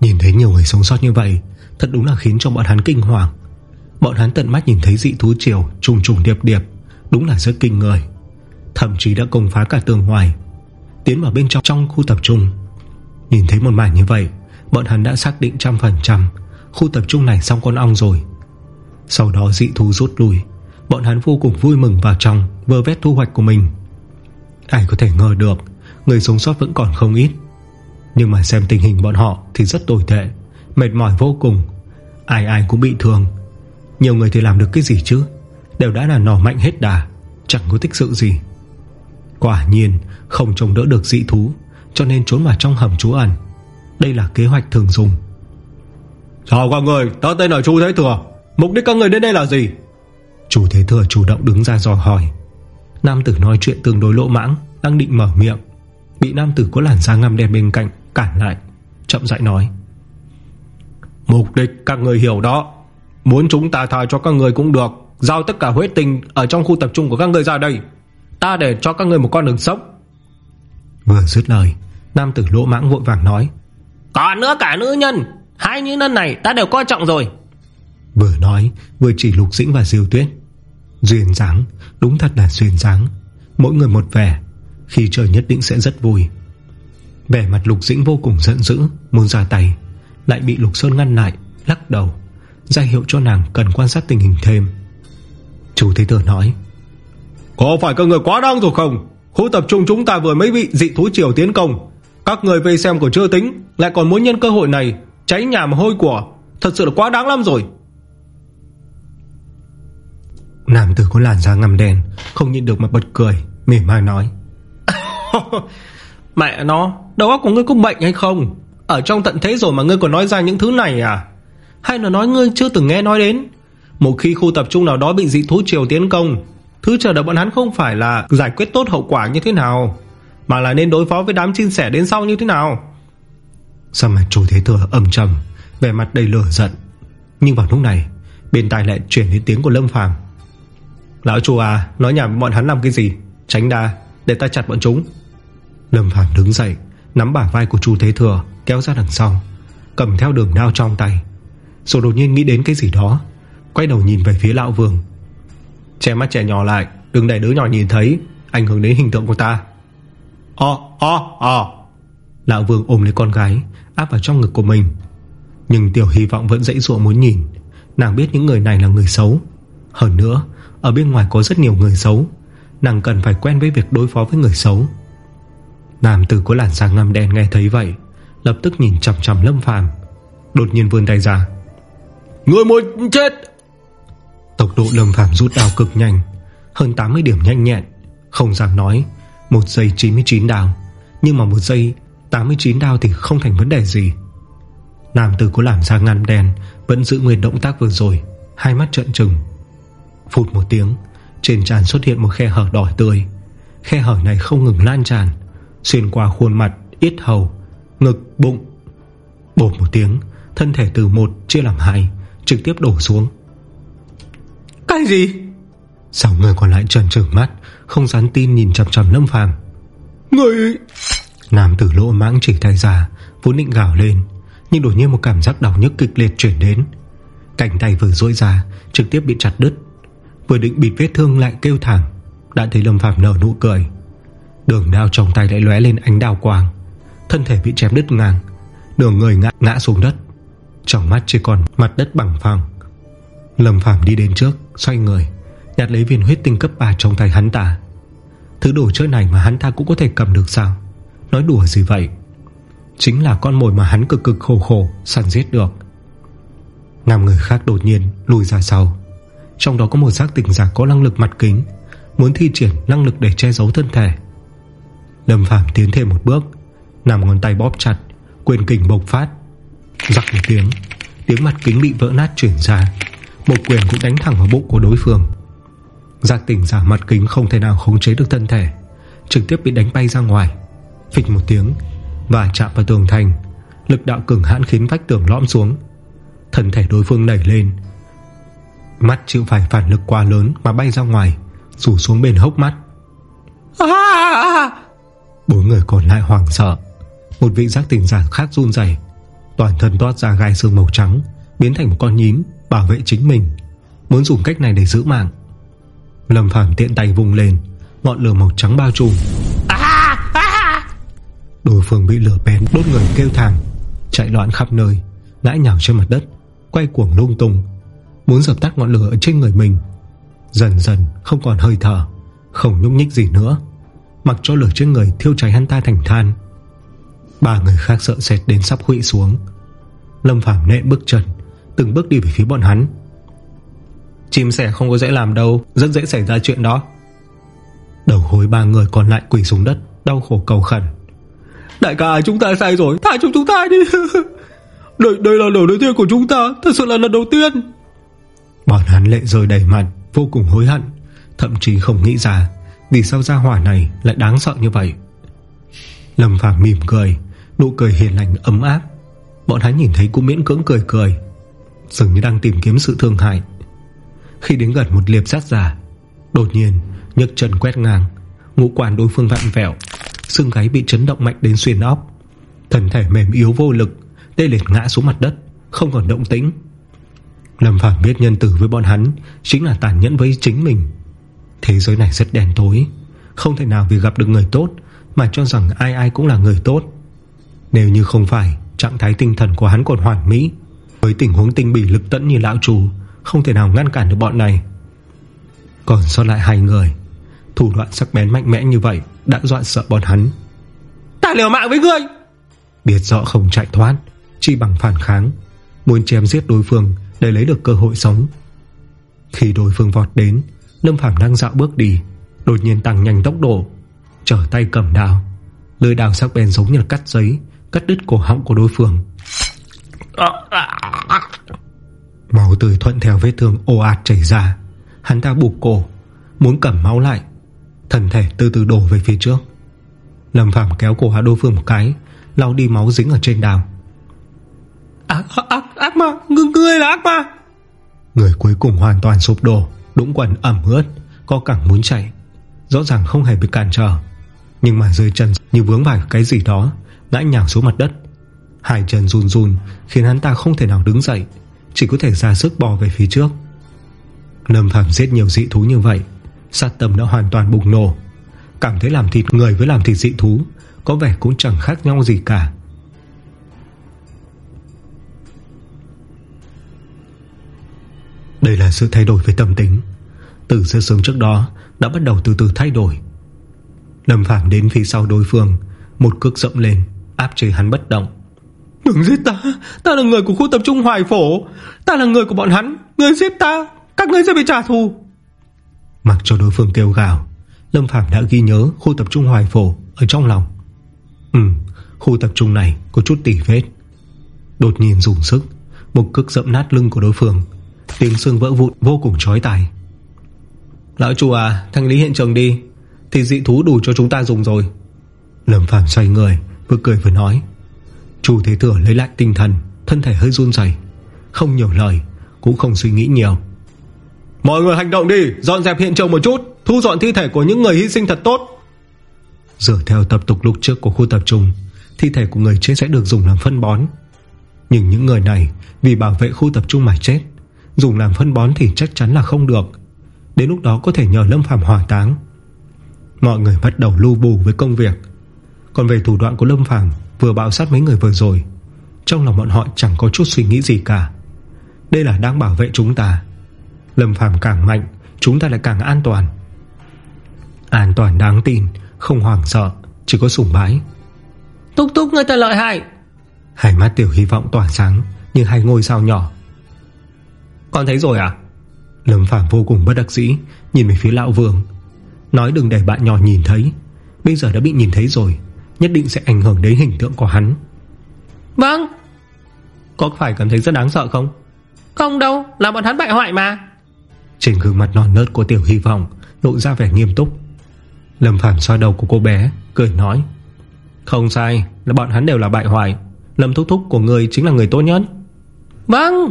Nhìn thấy nhiều người sống sót như vậy Thật đúng là khiến cho bọn hắn kinh hoàng. Bọn hắn tận mắt nhìn thấy dị thú triều Trùng trùng điệp điệp Đúng là rất kinh người. Thậm chí đã công phá cả tường ngoài Tiến vào bên trong trong khu tập trung. Nhìn thấy một mảnh như vậy, Bọn hắn đã xác định trăm phần trăm Khu tập trung này xong con ong rồi. Sau đó dị thú rút lui, Bọn hắn vô cùng vui mừng vào trong Vơ vét thu hoạch của mình. Ai có thể ngờ được, Người sống sót vẫn còn không ít. Nhưng mà xem tình hình bọn họ thì rất tồi tệ, Mệt mỏi vô cùng. Ai ai cũng bị thương. Nhiều người thì làm được cái gì chứ? Đều đã là nỏ mạnh hết đà, Chẳng có tích sự gì. Quả nhiên không trông đỡ được dị thú Cho nên trốn vào trong hầm trú ẩn. Đây là kế hoạch thường dùng. Chào các người Ta tên là Chu Thế Thừa. Mục đích các người đến đây là gì? Chu Thế Thừa chủ động đứng ra dò hỏi. Nam tử nói chuyện tương đối lộ mãng Đang định mở miệng. Bị nam tử có làn da ngăm đen bên cạnh Cản lại Chậm dại nói. Mục đích các người hiểu đó. Muốn chúng ta tha cho các người cũng được. Giao tất cả huyết tình Ở trong khu tập trung của các người ra đây Ta để cho các người một con đường sống. Vừa dứt lời Nam tử lỗ mãng vội vàng nói Còn nữa cả nữ nhân Hai nữ nhân này ta đều coi trọng rồi. Vừa nói vừa chỉ lục dĩnh và diêu tuyết. Duyên dáng Đúng thật là duyên dáng. Mỗi người một vẻ Khi trời nhất định sẽ rất vui. Vẻ mặt lục dĩnh vô cùng giận dữ Muốn ra tay Lại bị lục sơn ngăn lại Lắc đầu. Ra hiệu cho nàng cần quan sát tình hình thêm. Chủ thế tử nói có phải các người quá đáng rồi không? Khu tập trung chúng ta vừa mới bị dị thú triều tiến công. Các người vây xem còn chưa tính, Lại còn muốn nhân cơ hội này Cháy nhà mà hôi của. Thật sự là quá đáng lắm rồi. Nam tử có làn da ngầm đen, Không nhịn được mà bật cười, Mỉm mai nói. Mẹ nó, Đầu óc của ngươi có bệnh hay không? Ở trong tận thế rồi mà ngươi còn nói ra những thứ này à? Hay là nói ngươi chưa từng nghe nói đến? Một khi khu tập trung nào đó bị dị thú triều tiến công Thứ chờ đợi bọn hắn không phải là Giải quyết tốt hậu quả như thế nào Mà là nên đối phó với đám chia sẻ đến sau như thế nào. Sao mà chủ thế thừa âm trầm Vẻ mặt đầy lửa giận. Nhưng vào lúc này Bên tai lại chuyển đến tiếng của Lâm Phàm. Lão chủ à Nói nhảm bọn hắn làm cái gì? Tránh đa Để ta chặt bọn chúng. Lâm Phàm đứng dậy Nắm bả vai của chu Thế Thừa Kéo ra đằng sau Cầm theo đường đao trong tay. Rồi đột nhiên nghĩ đến cái gì đó Quay đầu nhìn về phía lão vương Che mắt trẻ nhỏ lại Đừng để đứa nhỏ nhìn thấy, Ảnh hưởng đến hình tượng của ta. O o o. Lão vương ôm lấy con gái, Áp vào trong ngực của mình. Nhưng tiểu hy vọng vẫn dãy ruộng muốn nhìn. Nàng biết những người này là người xấu. Hơn nữa, Ở bên ngoài có rất nhiều người xấu. Nàng cần phải quen với việc đối phó với người xấu. Nam tử có làn da ngăm đen nghe thấy vậy, Lập tức nhìn chầm chầm lâm phàm. Đột nhiên vươn tay ra. Người muốn chết! Tốc độ lâm phàm rút đao cực nhanh Hơn 80 điểm nhanh nhẹn Không dám nói Một giây 99 đào Nhưng mà một giây 89 đao thì không thành vấn đề gì. Nam tử có làm ra ngăn đèn Vẫn giữ nguyên động tác vừa rồi Hai mắt trợn trừng. Phụt một tiếng Trên tràn xuất hiện một khe hở đỏ tươi. Khe hở này không ngừng lan tràn Xuyên qua khuôn mặt, yết hầu Ngực, bụng. Bột một tiếng Thân thể từ một chia làm hai Trực tiếp đổ xuống. Cái gì? Sáu người còn lại trần trừng mắt Không dám tin nhìn chầm chầm Lâm Phàm? Người Nam tử lỗ mãng chỉ tay ra Vốn định gào lên Nhưng đột nhiên một cảm giác đau nhức kịch liệt chuyển đến. Cánh tay vừa dối ra Trực tiếp bị chặt đứt. Vừa định bịt vết thương lại kêu thảm Đã thấy Lâm Phạm nở nụ cười. Đường đao trong tay lại lóe lên ánh đào quang Thân thể bị chém đứt ngang Đường người ngã, ngã xuống đất. Trong mắt chỉ còn mặt đất bằng phẳng. Lâm Phạm đi đến trước Xoay người, Nhặt lấy viên huyết tinh cấp 3 trong tay hắn ta. Thứ đồ chơi này mà hắn ta cũng có thể cầm được sao? Nói đùa gì vậy? Chính là con mồi mà hắn cực cực khổ khổ Săn giết được. Ngàm người khác đột nhiên lùi ra sau. Trong đó có một giác tỉnh giả có năng lực mặt kính, Muốn thi triển năng lực để che giấu thân thể. Lâm Phàm tiến thêm một bước, Nằm ngón tay bóp chặt, Quyền kình bộc phát. Giặc một tiếng Tiếng mặt kính bị vỡ nát chuyển ra. Một quyền cũng đánh thẳng vào bụng của đối phương. Giác tỉnh giả mặt kính không thể nào khống chế được thân thể Trực tiếp bị đánh bay ra ngoài. Phịch một tiếng Và chạm vào tường thành Lực đạo cường hãn khiến vách tường lõm xuống. Thân thể đối phương nảy lên. Mắt chịu phải phản lực quá lớn Mà bay ra ngoài Rủ xuống bên hốc mắt. Bốn người còn lại hoảng sợ. Một vị giác tỉnh giả khác run dày Toàn thân toát ra gai xương màu trắng Biến thành một con nhím Bảo vệ chính mình Muốn dùng cách này để giữ mạng. Lâm Phàm tiện tay vùng lên Ngọn lửa màu trắng bao trùm. Đối phương bị lửa bén đốt người kêu thảm Chạy loạn khắp nơi Ngã nhào trên mặt đất Quay cuồng lung tung. Muốn dập tắt ngọn lửa ở trên người mình Dần dần không còn hơi thở Không nhúc nhích gì nữa. Mặc cho lửa trên người thiêu cháy hắn ta thành than. Ba người khác sợ sệt đến sắp hụy xuống. Lâm Phàm nện bước chân Từng bước đi về phía bọn hắn. Chim sẻ không có dễ làm đâu Rất dễ xảy ra chuyện đó. Đầu hối ba người còn lại quỳ xuống đất Đau khổ cầu khẩn. Đại ca chúng ta sai rồi Tha chúng chúng ta đi. Đây, đây là lần đầu tiên của chúng ta Thật sự là lần đầu tiên. Bọn hắn lệ rơi đầy mặt Vô cùng hối hận Thậm chí không nghĩ ra Vì sao gia hỏa này lại đáng sợ như vậy. Lâm Phàm mỉm cười Nụ cười hiền lành ấm áp. Bọn hắn nhìn thấy cũng miễn cưỡng cười cười Dường như đang tìm kiếm sự thương hại. Khi đến gần một liệp sát giả Đột nhiên, nhấc chân quét ngang, Ngũ quản đối phương vặn vẹo, Xương gáy bị chấn động mạnh đến xuyên óc. Thân thể mềm yếu vô lực, Tê liệt ngã xuống mặt đất, Không còn động tĩnh. Lâm Phàm biết nhân tử với bọn hắn Chính là tàn nhẫn với chính mình. Thế giới này rất đen tối, Không thể nào vì gặp được người tốt Mà cho rằng ai ai cũng là người tốt. Nếu như không phải, Trạng thái tinh thần của hắn còn hoàn mỹ với tình huống tinh bỉ lực tẫn như lão chủ Không thể nào ngăn cản được bọn này. Còn sót lại hai người Thủ đoạn sắc bén mạnh mẽ như vậy Đã dọa sợ bọn hắn. Ta liều mạng với ngươi! Biết rõ không chạy thoát Chỉ bằng phản kháng Muốn chém giết đối phương để lấy được cơ hội sống. Khi đối phương vọt đến Lâm Phàm đang dạo bước đi Đột nhiên tăng nhanh tốc độ Trở tay cầm đào Lưỡi đào sắc bén giống như là cắt giấy Cắt đứt cổ họng của đối phương Máu tươi thuận theo vết thương ồ ạt chảy ra. Hắn ta buộc cổ Muốn cầm máu lại. Thần thể từ từ đổ về phía trước. Lâm Phàm kéo cổ hạ đối phương một cái Lau đi máu dính ở trên đào. Ác, ác, ác ma Ngưng ngươi là ác ma. Người cuối cùng hoàn toàn sụp đổ Đũng quần ẩm ướt Có cẳng muốn chạy. Rõ ràng không hề bị cản trở. Nhưng mà rơi chân như vướng phải cái gì đó Ngã nhào xuống mặt đất Hai chân run run, Khiến hắn ta không thể nào đứng dậy, Chỉ có thể ra sức bò về phía trước. Lâm Phạm giết nhiều dị thú như vậy, Sát tâm đã hoàn toàn bùng nổ. Cảm thấy làm thịt người với làm thịt dị thú, Có vẻ cũng chẳng khác nhau gì cả. Đây là sự thay đổi về tâm tính. Từ sơ sớm trước đó, Đã bắt đầu từ từ thay đổi. Lâm Phạm đến phía sau đối phương, Một cước rộng lên, Áp chế hắn bất động. Đừng giết ta. Ta là người của khu tập trung Hoài Phổ. Ta là người của bọn hắn. Người giết ta Các người sẽ bị trả thù. Mặc cho đối phương kêu gào Lâm Phàm đã ghi nhớ khu tập trung Hoài Phổ Ở trong lòng. Ừ khu tập trung này có chút tỉ vết. Đột nhiên dùng sức Một cước dậm nát lưng của đối phương. Tiếng xương vỡ vụn vô cùng trói tài Lão chủ à Thanh lý hiện trường đi. Thì dị thú đủ cho chúng ta dùng rồi. Lâm Phàm xoay người Vừa cười vừa nói Chu Thế Thừa lấy lại tinh thần, Thân thể hơi run rẩy, Không nhiều lời, Cũng không suy nghĩ nhiều. Mọi người hành động đi, Dọn dẹp hiện trường một chút, Thu dọn thi thể của những người hy sinh thật tốt. Dựa theo tập tục lúc trước của khu tập trung, Thi thể của người chết sẽ được dùng làm phân bón. Nhưng những người này, Vì bảo vệ khu tập trung mà chết, Dùng làm phân bón thì chắc chắn là không được. Đến lúc đó có thể nhờ Lâm Phàm hỏa táng. Mọi người bắt đầu lưu bù với công việc. Còn về thủ đoạn của Lâm Phàm Vừa bạo sát mấy người vừa rồi. Trong lòng bọn họ chẳng có chút suy nghĩ gì cả. Đây là đang bảo vệ chúng ta. Lâm Phàm càng mạnh Chúng ta lại càng an toàn. An toàn đáng tin Không hoảng sợ Chỉ có sủng bái. Túc túc người ta lợi hại. Hai mắt tiểu hy vọng tỏa sáng Như hai ngôi sao nhỏ. Con thấy rồi à? Lâm Phàm vô cùng bất đắc dĩ Nhìn về phía lão vương. Nói đừng để bạn nhỏ nhìn thấy Bây giờ đã bị nhìn thấy rồi Nhất định sẽ ảnh hưởng đến hình tượng của hắn. Vâng. Có phải cảm thấy rất đáng sợ không? Không đâu là bọn hắn bại hoại mà. Trên gương mặt non nớt của tiểu hy vọng Lộ ra vẻ nghiêm túc. Lâm Phàm xoa đầu của cô bé Cười nói Không sai là bọn hắn đều là bại hoại. Lâm thúc thúc của người chính là người tốt nhất. Vâng.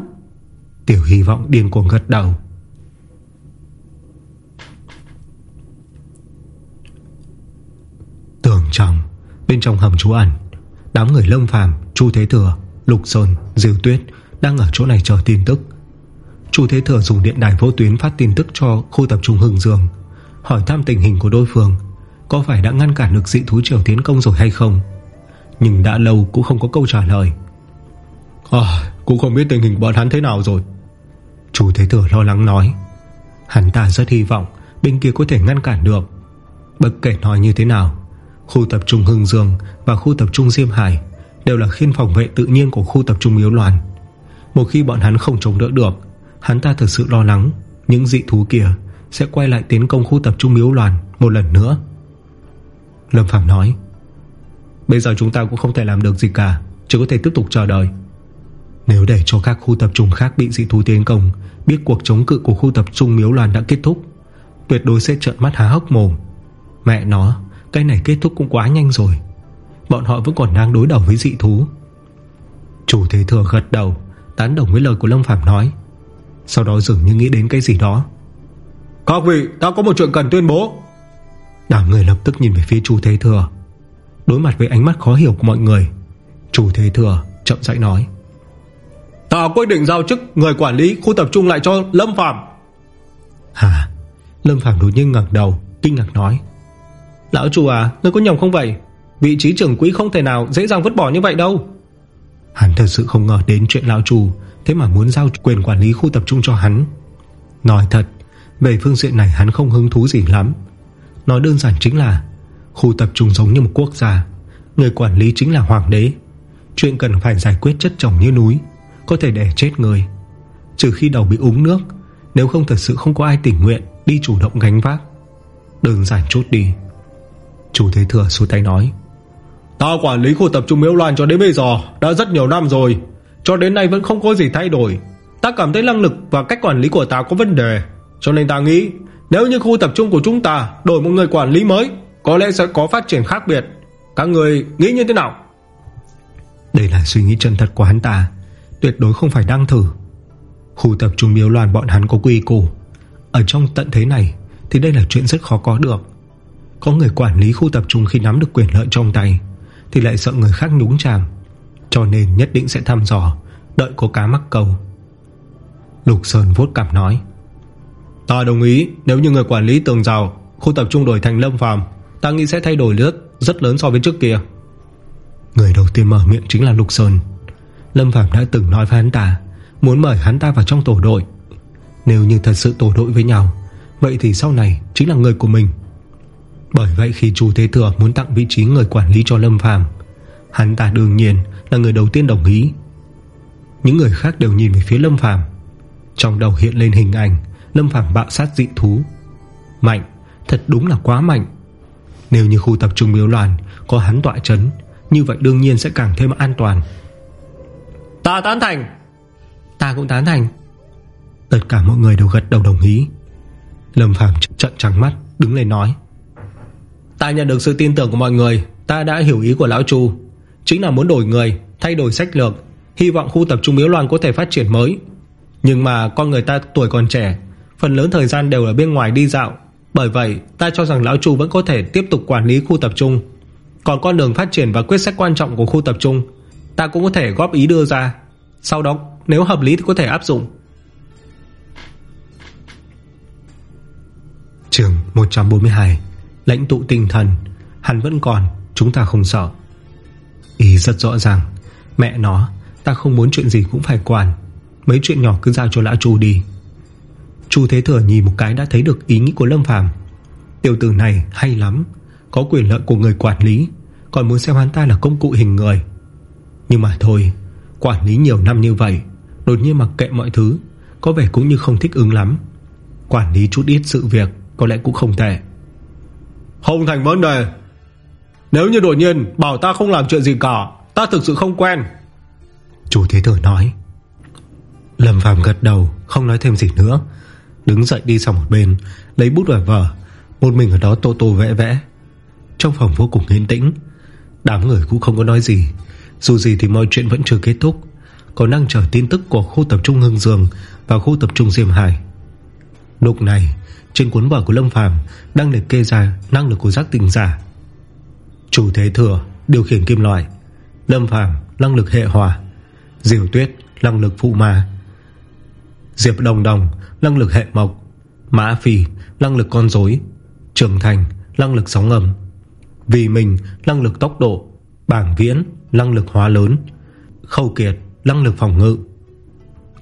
Tiểu hy vọng điên cuồng gật đầu. Tường trong Bên trong hầm trú ẩn. Đám người Lâm Phàm Chu Thế Thừa Lục Sơn Diêu Tuyết Đang ở chỗ này chờ tin tức. Chu Thế Thừa dùng điện đài vô tuyến phát tin tức cho khu tập trung Hưng Dương Hỏi thăm tình hình của đối phương Có phải đã ngăn cản được dị thú triều tiến công rồi hay không. Nhưng đã lâu cũng không có câu trả lời. À, Cũng không biết tình hình bọn hắn thế nào rồi. Chu Thế Thừa lo lắng nói. Hắn ta rất hy vọng Bên kia có thể ngăn cản được. Bất kể nói như thế nào Khu tập trung Hưng Dương và khu tập trung Diêm Hải Đều là khiên phòng vệ tự nhiên của khu tập trung Miếu Loan. Một khi bọn hắn không chống đỡ được, Hắn ta thực sự lo lắng Những dị thú kia Sẽ quay lại tiến công khu tập trung Miếu Loan Một lần nữa. Lâm Phạm nói, Bây giờ chúng ta cũng không thể làm được gì cả, Chỉ có thể tiếp tục chờ đợi. Nếu để cho các khu tập trung khác bị dị thú tiến công, Biết cuộc chống cự của khu tập trung Miếu Loan đã kết thúc, Tuyệt đối sẽ trợn mắt há hốc mồm. Mẹ nó cái này kết thúc cũng quá nhanh rồi. Bọn họ vẫn còn đang đối đầu với dị thú. Chủ thế thừa gật đầu Tán đồng với lời của Lâm Phạm nói. Sau đó dường như nghĩ đến cái gì đó. Các vị ta có một chuyện cần tuyên bố. Đảo người lập tức nhìn về phía chủ thế thừa. Đối mặt với ánh mắt khó hiểu của mọi người Chủ thế thừa chậm rãi nói. Ta quyết định giao chức Người quản lý khu tập trung lại cho Lâm Phạm Hả Lâm Phạm đột nhiên ngẩng đầu Kinh ngạc nói Lão chủ à Ngươi có nhầm không vậy? Vị trí trưởng quỹ không thể nào dễ dàng vứt bỏ như vậy đâu. Hắn thật sự không ngờ đến chuyện lão chủ, Thế mà muốn giao quyền quản lý khu tập trung cho hắn. Nói thật, Về phương diện này hắn không hứng thú gì lắm. Nói đơn giản chính là, Khu tập trung giống như một quốc gia, Người quản lý chính là hoàng đế. Chuyện cần phải giải quyết chất chồng như núi, Có thể để chết người. Trừ khi đầu bị úng nước, Nếu không thật sự không có ai tình nguyện Đi chủ động gánh vác. Đơn giản chút đi Chủ Thế Thừa xua tay nói Ta quản lý khu tập trung miếu loan cho đến bây giờ Đã rất nhiều năm rồi Cho đến nay vẫn không có gì thay đổi. Ta cảm thấy năng lực và cách quản lý của ta có vấn đề Cho nên ta nghĩ Nếu như khu tập trung của chúng ta Đổi một người quản lý mới Có lẽ sẽ có phát triển khác biệt. Các người nghĩ như thế nào? Đây là suy nghĩ chân thật của hắn ta Tuyệt đối không phải đang thử. Khu tập trung miếu loan bọn hắn có quy củ. Ở trong tận thế này Thì đây là chuyện rất khó có được có người quản lý khu tập trung khi nắm được quyền lợi trong tay Thì lại sợ người khác nhúng chàm. Cho nên nhất định sẽ thăm dò Đợi có cá mắc câu. Lục Sơn vốt cảm nói Ta đồng ý Nếu như người quản lý tường rào Khu tập trung đổi thành lâm phàm Ta nghĩ sẽ thay đổi rất, rất lớn so với trước kia. Người đầu tiên mở miệng chính là Lục Sơn. Lâm Phạm đã từng nói với hắn ta Muốn mời hắn ta vào trong tổ đội. Nếu như thật sự tổ đội với nhau Vậy thì sau này chính là người của mình bởi vậy khi chủ Thế Thừa muốn tặng vị trí người quản lý cho Lâm Phàm Hắn ta đương nhiên là người đầu tiên đồng ý. Những người khác đều nhìn về phía Lâm Phàm Trong đầu hiện lên hình ảnh Lâm Phàm bạo sát dị thú. Mạnh, thật đúng là quá mạnh. Nếu như khu tập trung miếu loạn Có hắn tọa chấn Như vậy đương nhiên sẽ càng thêm an toàn. Ta tán thành. Ta cũng tán thành. Tất cả mọi người đều gật đầu đồng ý. Lâm Phàm trận trắng mắt Đứng lên nói Ta nhận được sự tin tưởng của mọi người. Ta đã hiểu ý của Lão Chu. Chính là muốn đổi người, thay đổi sách lược. Hy vọng khu tập trung Miếu Loan có thể phát triển mới. Nhưng mà con người ta tuổi còn trẻ Phần lớn thời gian đều ở bên ngoài đi dạo. Bởi vậy ta cho rằng Lão Chu vẫn có thể Tiếp tục quản lý khu tập trung. Còn con đường phát triển và quyết sách quan trọng của khu tập trung Ta cũng có thể góp ý đưa ra. Sau đó nếu hợp lý thì có thể áp dụng. Trường 142 Lãnh tụ tinh thần, Hắn vẫn còn, Chúng ta không sợ. Ý rất rõ ràng, Mẹ nó, Ta không muốn chuyện gì cũng phải quản. Mấy chuyện nhỏ cứ giao cho lão chu đi. Chu Thế Thừa nhìn một cái đã thấy được ý nghĩ của Lâm Phàm. Tiểu tử này hay lắm, Có quyền lợi của người quản lý, Còn muốn xem hắn ta là công cụ hình người. Nhưng mà thôi, Quản lý nhiều năm như vậy, Đột nhiên mặc kệ mọi thứ, Có vẻ cũng như không thích ứng lắm. Quản lý chút ít sự việc, Có lẽ cũng không tệ. Không thành vấn đề. Nếu như đột nhiên bảo ta không làm chuyện gì cả, Ta thực sự không quen. Chủ Thế tử nói. Lâm Phàm gật đầu, Không nói thêm gì nữa. Đứng dậy đi sang một bên, Lấy bút và vở, Một mình ở đó tô tô vẽ vẽ. Trong phòng vô cùng yên tĩnh. Đám người cũng không có nói gì. Dù gì thì mọi chuyện vẫn chưa kết thúc. Còn đang chờ tin tức của khu tập trung Hưng Dương Và khu tập trung Diêm Hải. Lúc này trên cuốn vở của Lâm Phàm Đang liệt kê ra năng lực của giác tình giả. Chủ thế thừa, Điều khiển kim loại. Lâm Phàm, năng lực hệ hỏa Diều tuyết, năng lực phụ ma. Diệp đồng đồng, năng lực hệ mộc. Mã Phi, năng lực con rối. Trường Thành, năng lực sóng ngầm. Vì mình, năng lực tốc độ. Bảng Viễn, năng lực hóa lớn. Khâu Kiệt, năng lực phòng ngự.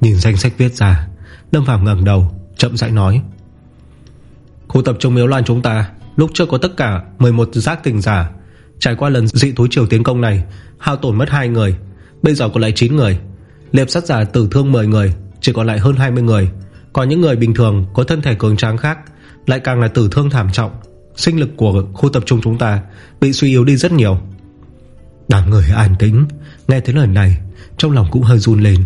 Nhìn danh sách viết ra, Lâm Phạm ngẩng đầu, chậm rãi nói Khu tập trung miếu loan chúng ta, Lúc trước có tất cả 11 giác tình giả. Trải qua lần dị thú triều tiến công này, Hao tổn mất 2 người, Bây giờ còn lại 9 người. Liệp sát giả tử thương 10 người, Chỉ còn lại hơn 20 người. Còn những người bình thường có thân thể cường tráng khác, Lại càng là tử thương thảm trọng. Sinh lực của khu tập trung chúng ta Bị suy yếu đi rất nhiều. Đám người an tĩnh, Nghe thấy lời này, Trong lòng cũng hơi run lên.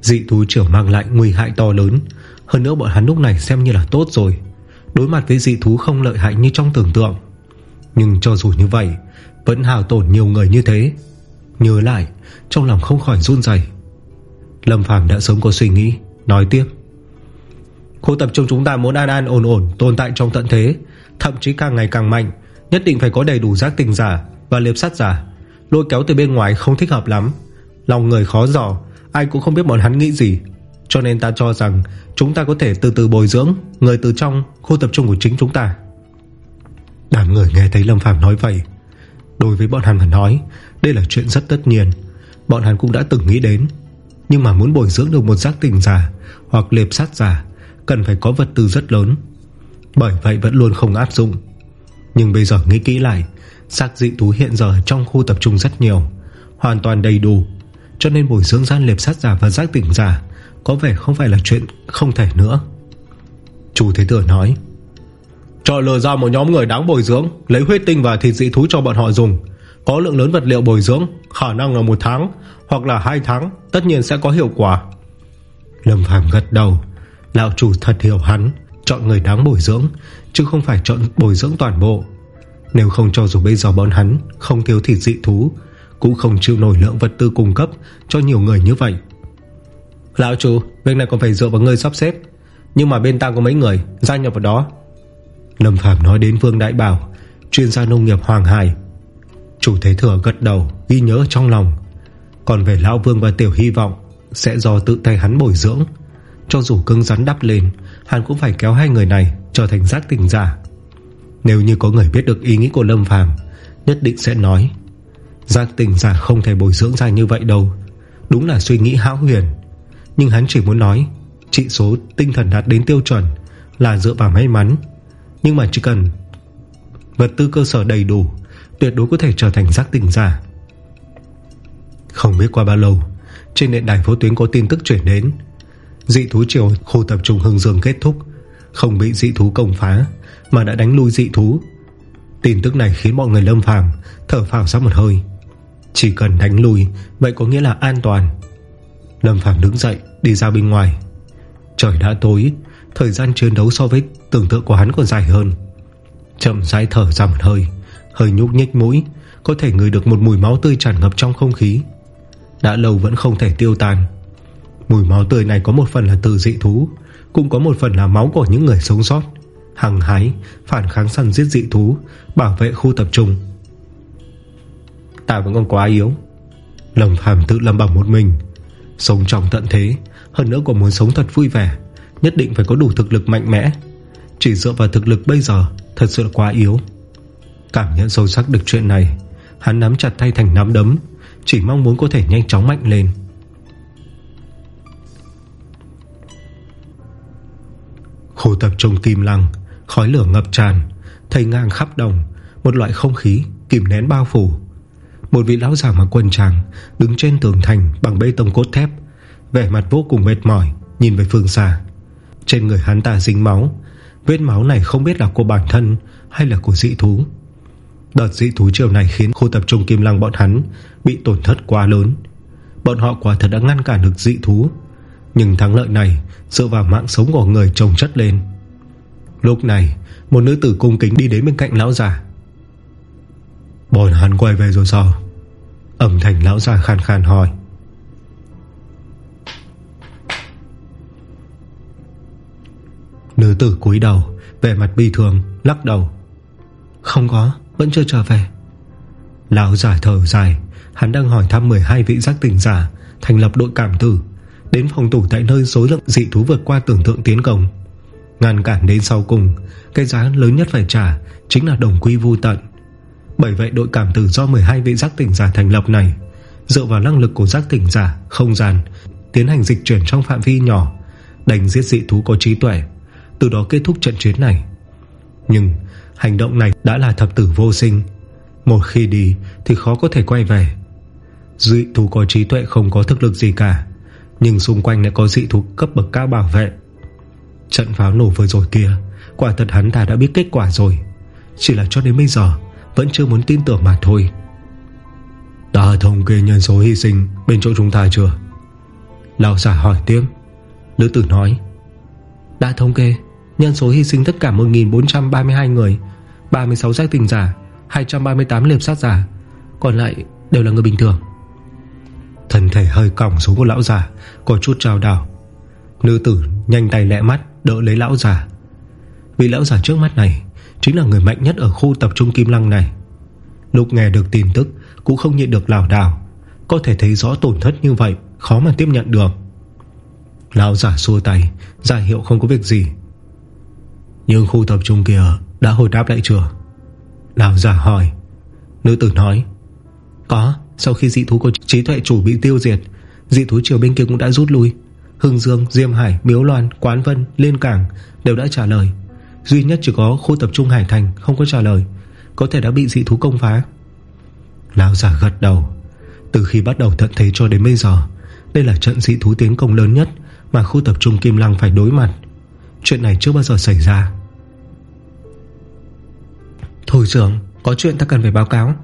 Dị thú triều mang lại nguy hại to lớn. Hơn nữa bọn hắn lúc này xem như là tốt rồi. Đối mặt với dị thú không lợi hại như trong tưởng tượng. Nhưng cho dù như vậy, Vẫn hào tổn nhiều người như thế. Nhớ lại, Trong lòng không khỏi run dày Lâm Phàm đã sớm có suy nghĩ, Nói tiếp. Khu tập trung chúng ta muốn an an ổn ổn, Tồn tại trong tận thế. Thậm chí càng ngày càng mạnh, Nhất định phải có đầy đủ giác tình giả Và liệp sát giả. Lôi kéo từ bên ngoài không thích hợp lắm. Lòng người khó dò, Ai cũng không biết bọn hắn nghĩ gì. Cho nên ta cho rằng Chúng ta có thể từ từ bồi dưỡng Người từ trong khu tập trung của chính chúng ta. Đám người nghe thấy Lâm Phàm nói vậy, Đối với bọn hắn mà nói, Đây là chuyện rất tất nhiên. Bọn hắn cũng đã từng nghĩ đến, Nhưng mà muốn bồi dưỡng được một giác tình giả Hoặc liệp sát giả Cần phải có vật tư rất lớn, Bởi vậy vẫn luôn không áp dụng. Nhưng bây giờ nghĩ kỹ lại, Xác dị thú hiện giờ trong khu tập trung rất nhiều, Hoàn toàn đầy đủ, Cho nên bồi dưỡng gian liệp sát giả và giác tỉnh giả có vẻ không phải là chuyện không thể nữa. Chủ Thế Tử nói Chọn lừa ra một nhóm người đáng bồi dưỡng Lấy huyết tinh và thịt dị thú cho bọn họ dùng. Có lượng lớn vật liệu bồi dưỡng Khả năng là một tháng Hoặc là hai tháng Tất nhiên sẽ có hiệu quả. Lâm Phàm gật đầu. Lão chủ thật hiểu hắn Chọn người đáng bồi dưỡng Chứ không phải chọn bồi dưỡng toàn bộ. Nếu không cho dù bây giờ bọn hắn Không thiếu thịt dị thú Cũng không chịu nổi lượng vật tư cung cấp Cho nhiều người như vậy Lão chủ, Việc này còn phải dựa vào người sắp xếp. Nhưng mà bên ta có mấy người, Gia nhập vào đó. Lâm Phạm nói đến Vương Đại Bảo, Chuyên gia nông nghiệp Hoàng Hải. Chủ Thế Thừa gật đầu, Ghi nhớ trong lòng. Còn về Lão Vương và Tiểu Hy vọng, Sẽ do tự tay hắn bồi dưỡng. Cho dù cưng rắn đắp lên, Hắn cũng phải kéo hai người này trở thành giác tình giả. Nếu như có người biết được ý nghĩ của Lâm Phàm, Nhất định sẽ nói, Giác tình giả không thể bồi dưỡng ra như vậy đâu. Đúng là suy nghĩ hão huyền. Nhưng hắn chỉ muốn nói, Trị số tinh thần đạt đến tiêu chuẩn Là dựa vào may mắn. Nhưng mà chỉ cần Vật tư cơ sở đầy đủ, Tuyệt đối có thể trở thành giác tình giả. Không biết qua bao lâu, Trên nền đài phố tuyến có tin tức chuyển đến. Dị thú triều khu tập trung Hưng Dương kết thúc, Không bị dị thú công phá, Mà đã đánh lui dị thú. Tin tức này khiến mọi người lâm phàm, Thở phào ra một hơi. Chỉ cần đánh lui, Vậy có nghĩa là an toàn. Lâm Phạm đứng dậy đi ra bên ngoài. Trời đã tối, Thời gian chiến đấu so với tưởng tượng của hắn còn dài hơn. Chậm rãi thở ra một hơi Hơi nhúc nhích mũi, Có thể ngửi được một mùi máu tươi tràn ngập trong không khí. Đã lâu vẫn không thể tiêu tan. Mùi máu tươi này có một phần là từ dị thú, Cũng có một phần là máu của những người sống sót. Hằng hái, Phản kháng săn giết dị thú, Bảo vệ khu tập trung. Ta vẫn còn quá yếu. Lâm Phàm tự lâm bằng một mình, Sống trong tận thế. Hơn nữa còn muốn sống thật vui vẻ, Nhất định phải có đủ thực lực mạnh mẽ. Chỉ dựa vào thực lực bây giờ, Thật sự là quá yếu. Cảm nhận sâu sắc được chuyện này, Hắn nắm chặt tay thành nắm đấm, Chỉ mong muốn có thể nhanh chóng mạnh lên. Khu tập trung kim lăng Khói lửa ngập tràn Thầy ngang khắp đồng, Một loại không khí kìm nén bao phủ. Một vị lão già mặc quần tràng, Đứng trên tường thành bằng bê tông cốt thép Vẻ mặt vô cùng mệt mỏi, Nhìn về phương xa. Trên người hắn ta dính máu. Vết máu này không biết là của bản thân Hay là của dị thú. Đợt dị thú chiều này khiến khu tập trung Kim Lăng bọn hắn Bị tổn thất quá lớn. Bọn họ quả thật đã ngăn cản được dị thú. Nhưng thắng lợi này Dựa vào mạng sống của người trồng chất lên. Lúc này, Một nữ tử cung kính đi đến bên cạnh lão già. Bọn hắn quay về rồi sao? Âm thanh lão già khàn khàn hỏi. Nữ tử cúi đầu Về mặt bi thường lắc đầu. Không có, vẫn chưa trở về. Lão giả thở dài, Hắn đang hỏi thăm 12 vị giác tỉnh giả, Thành lập đội cảm tử, Đến phòng tủ tại nơi số lượng dị thú vượt qua tưởng tượng tiến công. Ngăn cản đến sau cùng, Cái giá lớn nhất phải trả Chính là đồng quy vô tận. Bởi vậy đội cảm tử do 12 vị giác tỉnh giả thành lập này, Dựa vào năng lực của giác tỉnh giả Không gian, Tiến hành dịch chuyển trong phạm vi nhỏ, Đánh giết dị thú có trí tuệ. Từ đó kết thúc trận chiến này. Nhưng hành động này đã là thập tử vô sinh. Một khi đi Thì khó có thể quay về. Dị thú có trí tuệ không có thực lực gì cả, Nhưng xung quanh lại có dị thú cấp bậc cao bảo vệ. Trận pháo nổ vừa rồi kia, Quả thật hắn ta đã biết kết quả rồi. Chỉ là cho đến bây giờ, Vẫn chưa muốn tin tưởng mà thôi. Đã thống kê nhân số hy sinh Bên chỗ chúng ta chưa? Lão giả hỏi tiếng Lữ tử nói. Đã thống kê. Nhân số hy sinh tất cả 1.432 người 36 giác tình giả 238 liệp sát giả Còn lại đều là người bình thường. Thần thể hơi còng xuống của lão già, Có chút trao đảo. Nữ tử nhanh tay lẹ mắt, Đỡ lấy lão già. Vì lão già trước mắt này Chính là người mạnh nhất ở khu tập trung Kim Lăng này. Lúc nghe được tin tức, Cũng không nhịn được lào đảo. Có thể thấy rõ tổn thất như vậy, Khó mà tiếp nhận được. Lão giả xua tay, ra hiệu không có việc gì. Nhưng khu tập trung kia Đã hồi đáp lại chưa? Lão giả hỏi. Nữ tử nói Có sau khi dị thú của trí tuệ chủ bị tiêu diệt Dị thú chiều bên kia cũng đã rút lui. Hưng Dương, Diêm Hải, Miếu Loan, Quán Vân, Liên Cảng Đều đã trả lời. Duy nhất chỉ có khu tập trung Hải Thành không có trả lời Có thể đã bị dị thú công phá. Lão giả gật đầu. Từ khi bắt đầu tận thế cho đến bây giờ Đây là trận dị thú tiến công lớn nhất Mà khu tập trung Kim Lăng phải đối mặt. Chuyện này chưa bao giờ xảy ra. Thôi trưởng Có chuyện ta cần phải báo cáo.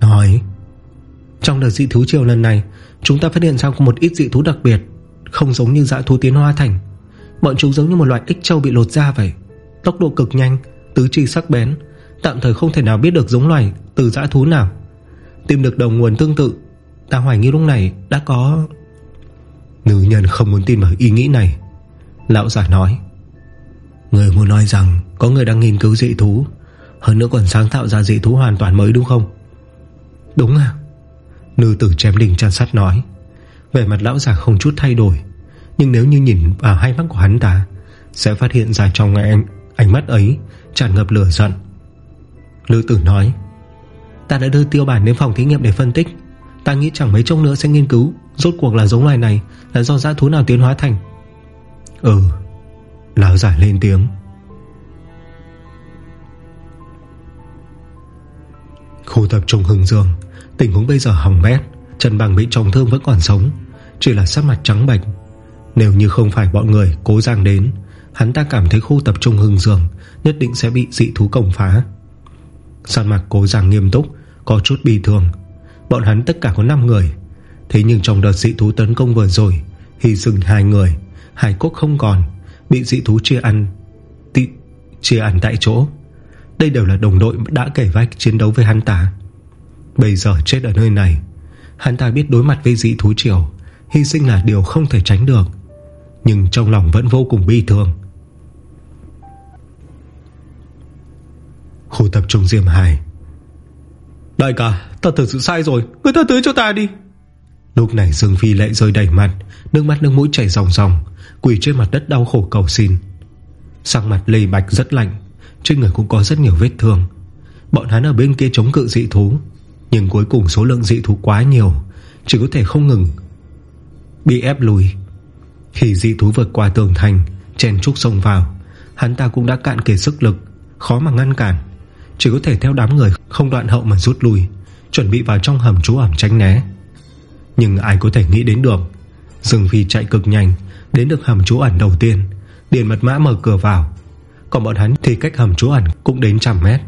Nói, Trong đợt dị thú chiều lần này, Chúng ta phát hiện ra có một ít dị thú đặc biệt, Không giống như dã thú tiến hoa thành. Bọn chúng giống như một loại ích châu bị lột da vậy. Tốc độ cực nhanh, Tứ chi sắc bén, Tạm thời không thể nào biết được giống loài từ dã thú nào. Tìm được đầu nguồn tương tự, Ta hoài nghi lúc này đã có. Nữ nhân không muốn tin vào ý nghĩ này, Lão giả nói. Người muốn nói rằng Có người đang nghiên cứu dị thú Hơn nữa còn sáng tạo ra dị thú hoàn toàn mới đúng không? Đúng à Nữ tử chém đỉnh chăn sắt nói. Về mặt lão giả không chút thay đổi Nhưng nếu như nhìn vào hai mắt của hắn ta Sẽ phát hiện ra trong ánh, ánh mắt ấy Tràn ngập lửa giận. Nữ tử nói. Ta đã đưa tiêu bản đến phòng thí nghiệm để phân tích. Ta nghĩ chẳng mấy chốc nữa sẽ nghiên cứu Rốt cuộc là giống loài này Là do dã thú nào tiến hóa thành? Ừ Lão giả lên tiếng. Khu tập trung Hưng Dương, Tình huống bây giờ hỏng bét Trần Bằng bị trọng thương vẫn còn sống, Chỉ là sắc mặt trắng bệch. Nếu như không phải bọn người cố giang đến, Hắn ta cảm thấy khu tập trung Hưng Dương Nhất định sẽ bị dị thú công phá. Sắc mặt cố giang nghiêm túc, Có chút bị thường Bọn hắn tất cả có 5 người. Thế nhưng trong đợt dị thú tấn công vừa rồi, Hy sinh hai người Hải quốc không còn. Bị dị thú chia ăn tị, Chia ăn tại chỗ. Đây đều là đồng đội đã kể vách chiến đấu với hắn ta. Bây giờ chết ở nơi này Hắn ta biết đối mặt với dị thú triều Hy sinh là điều không thể tránh được Nhưng trong lòng vẫn vô cùng bi thương. Khu tập trung diêm Hải Đại ca Ta thật sự sai rồi. Người ta tới cho ta đi. Lúc này Dương Phi lệ rơi đầy mặt, Nước mắt nước mũi chảy ròng ròng, Quỳ trên mặt đất đau khổ cầu xin. Sang mặt lây bạch rất lạnh, Trên người cũng có rất nhiều vết thương. Bọn hắn ở bên kia chống cự dị thú, Nhưng cuối cùng số lượng dị thú quá nhiều, Chỉ có thể không ngừng Bị ép lùi. Khi dị thú vượt qua tường thành Chèn trúc sông vào, Hắn ta cũng đã cạn kiệt sức lực, Khó mà ngăn cản. Chỉ có thể theo đám người không đoạn hậu mà rút lui, Chuẩn bị vào trong hầm trú ẩm tránh né. Nhưng ai có thể nghĩ đến được. Dương Phi chạy cực nhanh, Đến được hầm trú ẩn đầu tiên Điền mật mã mở cửa vào. Còn bọn hắn thì cách hầm trú ẩn cũng đến trăm mét.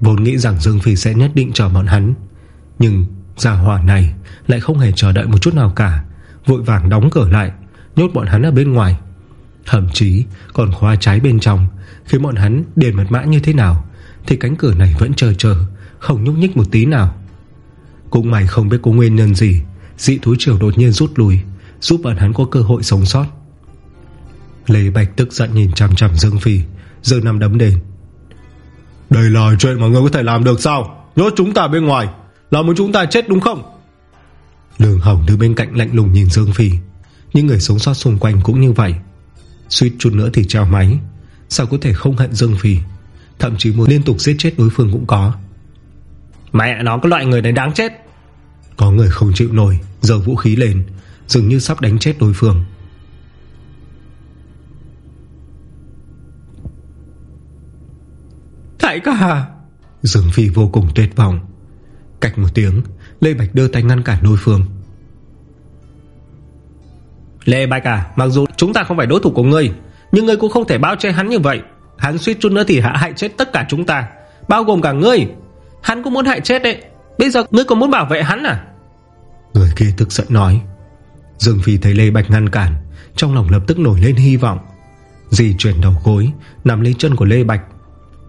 Vốn nghĩ rằng Dương Phi sẽ nhất định chờ bọn hắn, Nhưng Gia hỏa này lại không hề chờ đợi một chút nào cả, Vội vàng đóng cửa lại, Nhốt bọn hắn ở bên ngoài. Thậm chí còn khóa trái bên trong Khi bọn hắn điền mật mã như thế nào Thì cánh cửa này vẫn chờ chờ, Không nhúc nhích một tí nào. Cũng mày không biết có nguyên nhân gì Dị thú triều đột nhiên rút lui Giúp bọn hắn có cơ hội sống sót. Lê Bạch tức giận nhìn chằm chằm Dương Phi Giờ nằm đấm đền Đây là chuyện mà ngươi có thể làm được sao? Nhốt chúng ta bên ngoài Là muốn chúng ta chết đúng không? Đường Hồng đứng bên cạnh lạnh lùng nhìn Dương Phi Những người sống sót xung quanh cũng như vậy. Suýt chút nữa thì treo máy Sao có thể không hận Dương Phi? Thậm chí muốn liên tục giết chết đối phương cũng có. Mẹ nó có loại người này đáng chết. Có người không chịu nổi Giờ vũ khí lên Dường như sắp đánh chết đối phương. Đại ca Dương Phi vô cùng tuyệt vọng. Cạch một tiếng Lê Bạch đưa tay ngăn cản đối phương. Lê Bạch à Mặc dù chúng ta không phải đối thủ của ngươi Nhưng ngươi cũng không thể bao che hắn như vậy. Hắn suýt chút nữa thì hạ hại chết tất cả chúng ta Bao gồm cả ngươi. Hắn cũng muốn hại chết đấy. Bây giờ ngươi còn muốn bảo vệ hắn à Người kia tức giận nói. Dương Phi thấy Lê Bạch ngăn cản Trong lòng lập tức nổi lên hy vọng. Dì chuyển đầu gối Nằm lấy chân của Lê Bạch.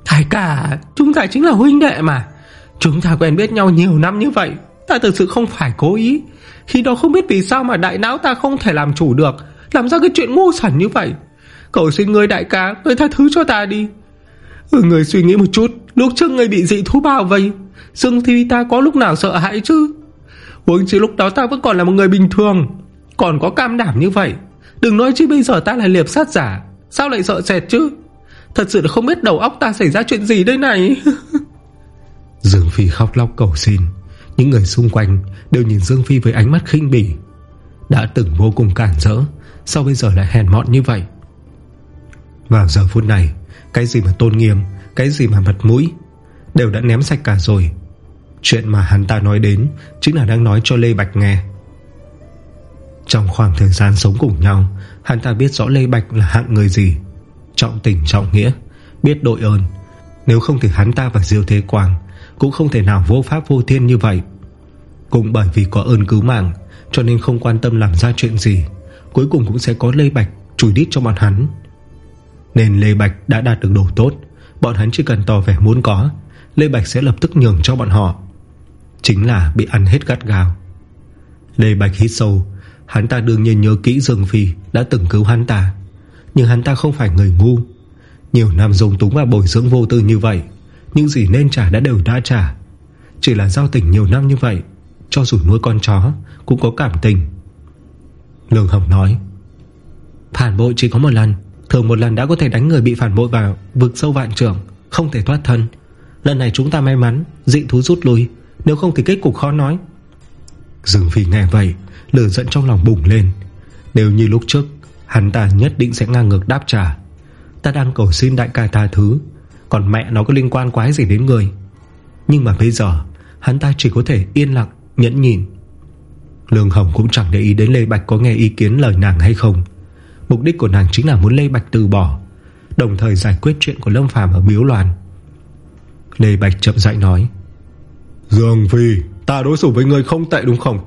Thái cả Chúng ta chính là huynh đệ mà. Chúng ta quen biết nhau nhiều năm như vậy Ta thực sự không phải cố ý. Khi đó không biết vì sao mà đại não ta không thể làm chủ được Làm ra cái chuyện ngu xuẩn như vậy. Cậu xin người đại ca Người tha thứ cho ta đi. Ừ, Người suy nghĩ một chút Lúc trước người bị dị thú bao vây Dương thì ta có lúc nào sợ hãi chứ? Huống chứ lúc đó ta vẫn còn là một người bình thường. Còn có cam đảm như vậy. Đừng nói chứ bây giờ ta là liệp sát giả. Sao lại sợ sệt chứ? Thật sự là không biết đầu óc ta xảy ra chuyện gì đây này. Dương Phi khóc lóc cầu xin. Những người xung quanh Đều nhìn Dương Phi với ánh mắt khinh bỉ. Đã từng vô cùng cản rỡ, Sao bây giờ lại hèn mọn như vậy? Vào giờ phút này, Cái gì mà tôn nghiêm, Cái gì mà mặt mũi, Đều đã ném sạch cả rồi. Chuyện mà hắn ta nói đến Chính là đang nói cho Lê Bạch nghe. Trong khoảng thời gian sống cùng nhau, Hắn ta biết rõ Lê Bạch là hạng người gì. Trọng tình trọng nghĩa, Biết đội ơn. Nếu không thì hắn ta và Diêu Thế Quang Cũng không thể nào vô pháp vô thiên như vậy. Cũng bởi vì có ơn cứu mạng, Cho nên không quan tâm làm ra chuyện gì, Cuối cùng cũng sẽ có Lê Bạch Chùi đít cho bọn hắn. Nên Lê Bạch đã đạt được đồ tốt, Bọn hắn chỉ cần tỏ vẻ muốn có, Lê Bạch sẽ lập tức nhường cho bọn họ. Chính là bị ăn hết gắt gào Lê Bạch hít sâu, Hắn ta đương nhiên nhớ kỹ Dương Phi Đã từng cứu hắn ta, Nhưng hắn ta không phải người ngu. Nhiều năm dùng túng và bồi dưỡng vô tư như vậy, Những gì nên trả đã đều đã trả. Chỉ là giao tình nhiều năm như vậy, Cho dù nuôi con chó Cũng có cảm tình. Lương Hồng nói, Phản bội chỉ có một lần, Thường một lần đã có thể đánh người bị phản bội vào Vực sâu vạn trưởng Không thể thoát thân. Lần này chúng ta may mắn, Dị thú rút lui nếu không thì kết cục khó nói. Dương Phi nghe vậy, Lửa giận trong lòng bùng lên. Đều như lúc trước, Hắn ta nhất định sẽ ngang ngược đáp trả. Ta đang cầu xin đại ca tha thứ, Còn mẹ nó có liên quan quái gì đến người? Nhưng mà bây giờ, Hắn ta chỉ có thể yên lặng, nhẫn nhìn Lương Hồng cũng chẳng để ý đến Lê Bạch có nghe ý kiến lời nàng hay không. Mục đích của nàng chính là muốn Lê Bạch từ bỏ, Đồng thời giải quyết chuyện của Lâm Phàm ở Miếu Loan. Lê Bạch chậm rãi nói Dương Phi Ta đối xử với người không tệ đúng không?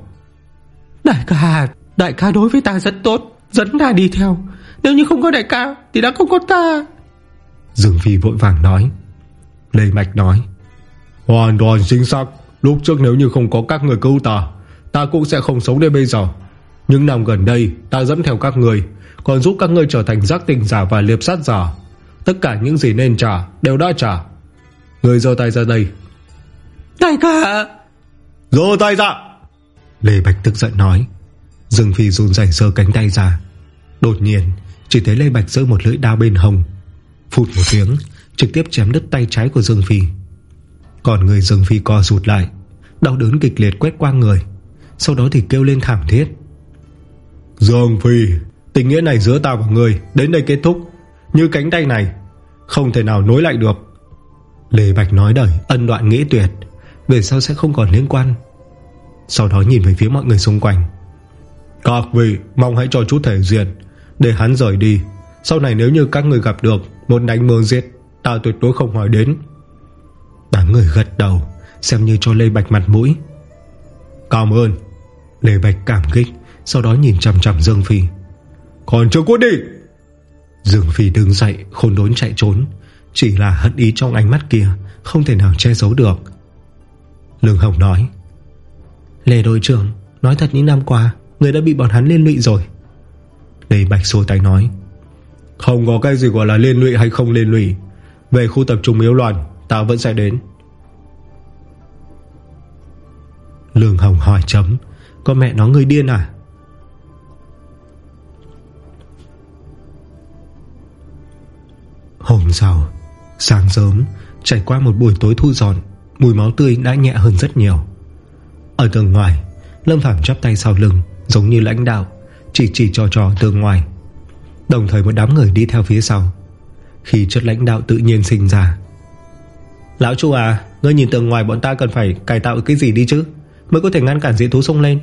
Đại ca Đại ca đối với ta rất tốt Dẫn ta đi theo. Nếu như không có đại ca Thì đã không có ta. Dương Phi vội vàng nói. Lê Mạch nói. Hoàn toàn chính xác. Lúc trước nếu như không có các người cứu ta Ta cũng sẽ không sống đến bây giờ. Những năm gần đây ta dẫn theo các người Còn giúp các người trở thành giác tình giả và liệp sát giả. Tất cả những gì nên trả Đều đã trả. Người giơ tay ra đây Đại ca. Giơ tay ra. Lê Bạch tức giận nói. Dương Phi run rẩy giơ cánh tay ra. Đột nhiên Chỉ thấy Lê Bạch giơ một lưỡi đao bên hồng Phụt một tiếng Trực tiếp chém đứt tay trái của Dương Phi. Còn người Dương Phi co rụt lại. Đau đớn kịch liệt quét qua người. Sau đó thì kêu lên thảm thiết. Dương Phi Tình nghĩa này giữa ta và người Đến đây kết thúc. Như cánh tay này Không thể nào nối lại được. Lê Bạch nói đời ân đoạn nghĩa tuyệt về sau sẽ không còn liên quan. Sau đó nhìn về phía mọi người xung quanh. Các vị, mong hãy cho chút thể diện Để hắn rời đi. Sau này nếu như các người gặp được Một đánh mơ giết Ta tuyệt đối không hỏi đến. Đám người gật đầu, Xem như cho Lê Bạch mặt mũi. Cảm ơn. Lê Bạch cảm kích, Sau đó nhìn chầm chầm Dương Phi. Còn chưa cút đi! Dương Phi đứng dậy, khôn đốn chạy trốn. Chỉ là hận ý trong ánh mắt kia, Không thể nào che giấu được. Lương Hồng nói. Lê đội trưởng Nói thật những năm qua Người đã bị bọn hắn liên lụy rồi. Lê Bạch xô tay nói. Không có cái gì gọi là liên lụy hay không liên lụy. Về khu tập trung miếu loạn Ta vẫn sẽ đến. Lương Hồng hỏi chấm. Có mẹ nó người điên à? Hôm sau Sáng sớm Trải qua một buổi tối thu dọn Mùi máu tươi đã nhẹ hơn rất nhiều. Ở tường ngoài, Lâm Phạm chắp tay sau lưng, Giống như lãnh đạo, Chỉ chỉ trò trò tường ngoài. Đồng thời một đám người đi theo phía sau. Khi chất lãnh đạo tự nhiên sinh ra. Lão chú à Ngươi nhìn tường ngoài bọn ta cần phải cải tạo cái gì đi chứ? Mới có thể ngăn cản dị thú sông lên.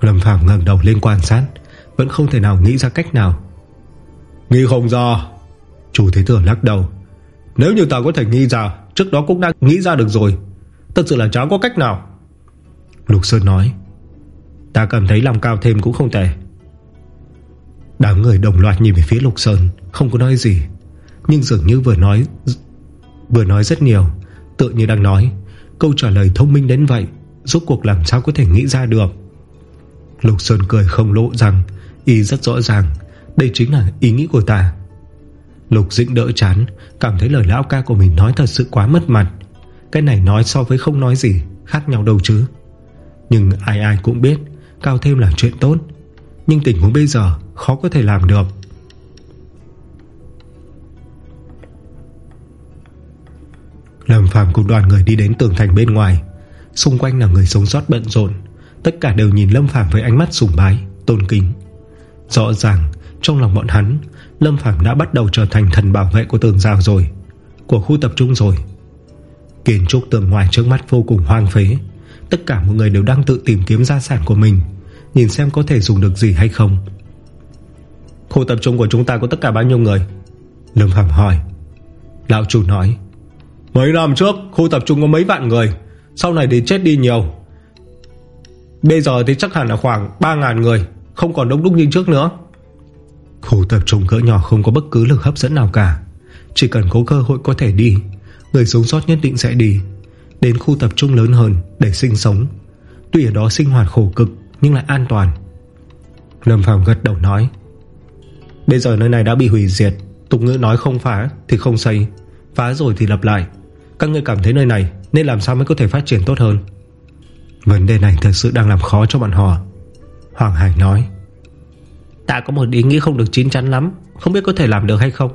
Lâm Phạm ngẩng đầu lên quan sát, Vẫn không thể nào nghĩ ra cách nào. Nghĩ không ra. Chủ thế tử lắc đầu. Nếu như ta có thể nghĩ ra, Trước đó cũng đã nghĩ ra được rồi. Thật sự là cháu có cách nào. Lục Sơn nói. Ta cảm thấy làm cao thêm cũng không tệ. Đám người đồng loạt nhìn về phía Lục Sơn, Không có nói gì. Nhưng dường như vừa nói Vừa nói rất nhiều Tự như đang nói. Câu trả lời thông minh đến vậy, Rốt cuộc làm sao có thể nghĩ ra được? Lục Sơn cười không lộ rằng, Ý rất rõ ràng, Đây chính là ý nghĩ của ta. Lục Dĩnh đỡ chán, Cảm thấy lời lão ca của mình nói thật sự quá mất mặt. Cái này nói so với không nói gì, Khác nhau đâu chứ. Nhưng ai ai cũng biết, Cao thêm là chuyện tốt. Nhưng tình huống bây giờ khó có thể làm được. Lâm Phàm cùng đoàn người đi đến tường thành bên ngoài. Xung quanh là người sống sót bận rộn. Tất cả đều nhìn Lâm Phàm với ánh mắt sùng bái, Tôn kính. Rõ ràng, trong lòng bọn hắn Lâm Phàm đã bắt đầu trở thành thần bảo vệ của tường rào rồi, Của khu tập trung rồi. Kiến trúc tường ngoài trước mắt vô cùng hoang phế. Tất cả mọi người đều đang tự tìm kiếm gia sản của mình, Nhìn xem có thể dùng được gì hay không. Khu tập trung của chúng ta có tất cả bao nhiêu người? Lâm Phạm hỏi. Lão chủ nói, Mấy năm trước, khu tập trung có mấy vạn người, Sau này thì chết đi nhiều. Bây giờ thì chắc hẳn là khoảng 3.000 người, Không còn đông đúc như trước nữa. Khu tập trung cỡ nhỏ không có bất cứ lực hấp dẫn nào cả. Chỉ cần có cơ hội có thể đi, Người sống sót nhất định sẽ đi. Đến khu tập trung lớn hơn để sinh sống. Tuy ở đó sinh hoạt khổ cực, Nhưng lại an toàn. Lâm Phàm gật đầu nói, Bây giờ nơi này đã bị hủy diệt, Tục ngữ nói không phá thì không xây, Phá rồi thì lập lại. Các người cảm thấy nơi này nên làm sao mới có thể phát triển tốt hơn? Vấn đề này thật sự đang làm khó cho bọn họ. Hoàng Hải nói Ta có một ý nghĩ không được chín chắn lắm Không biết có thể làm được hay không.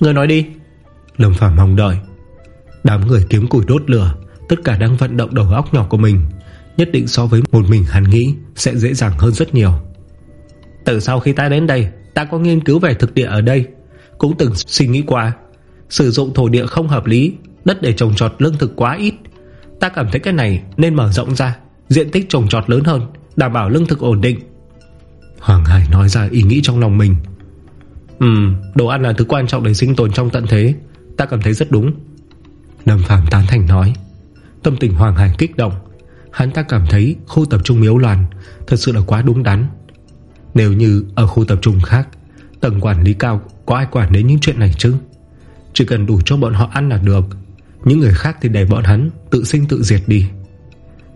Người nói đi. Lâm Phàm mong đợi. Đám người kiếm củi đốt lửa Tất cả đang vận động đầu óc nhỏ của mình. Nhất định so với một mình hắn nghĩ Sẽ dễ dàng hơn rất nhiều. Từ sau khi ta đến đây Ta có nghiên cứu về thực địa ở đây. Cũng từng suy nghĩ qua Sử dụng thổ địa không hợp lý Đất để trồng trọt lương thực quá ít. Ta cảm thấy cái này nên mở rộng ra Diện tích trồng trọt lớn hơn Đảm bảo lương thực ổn định Hoàng Hải nói ra ý nghĩ trong lòng mình. Ừm Đồ ăn là thứ quan trọng để sinh tồn trong tận thế. Ta cảm thấy rất đúng. Lâm Phạm tán thành nói. Tâm tình Hoàng Hải kích động. Hắn ta cảm thấy khu tập trung miếu loạn Thật sự là quá đúng đắn. Nếu như ở khu tập trung khác, Tầng quản lý cao Có ai quản đến những chuyện này chứ? Chỉ cần đủ cho bọn họ ăn là được. Những người khác thì để bọn hắn tự sinh tự diệt đi.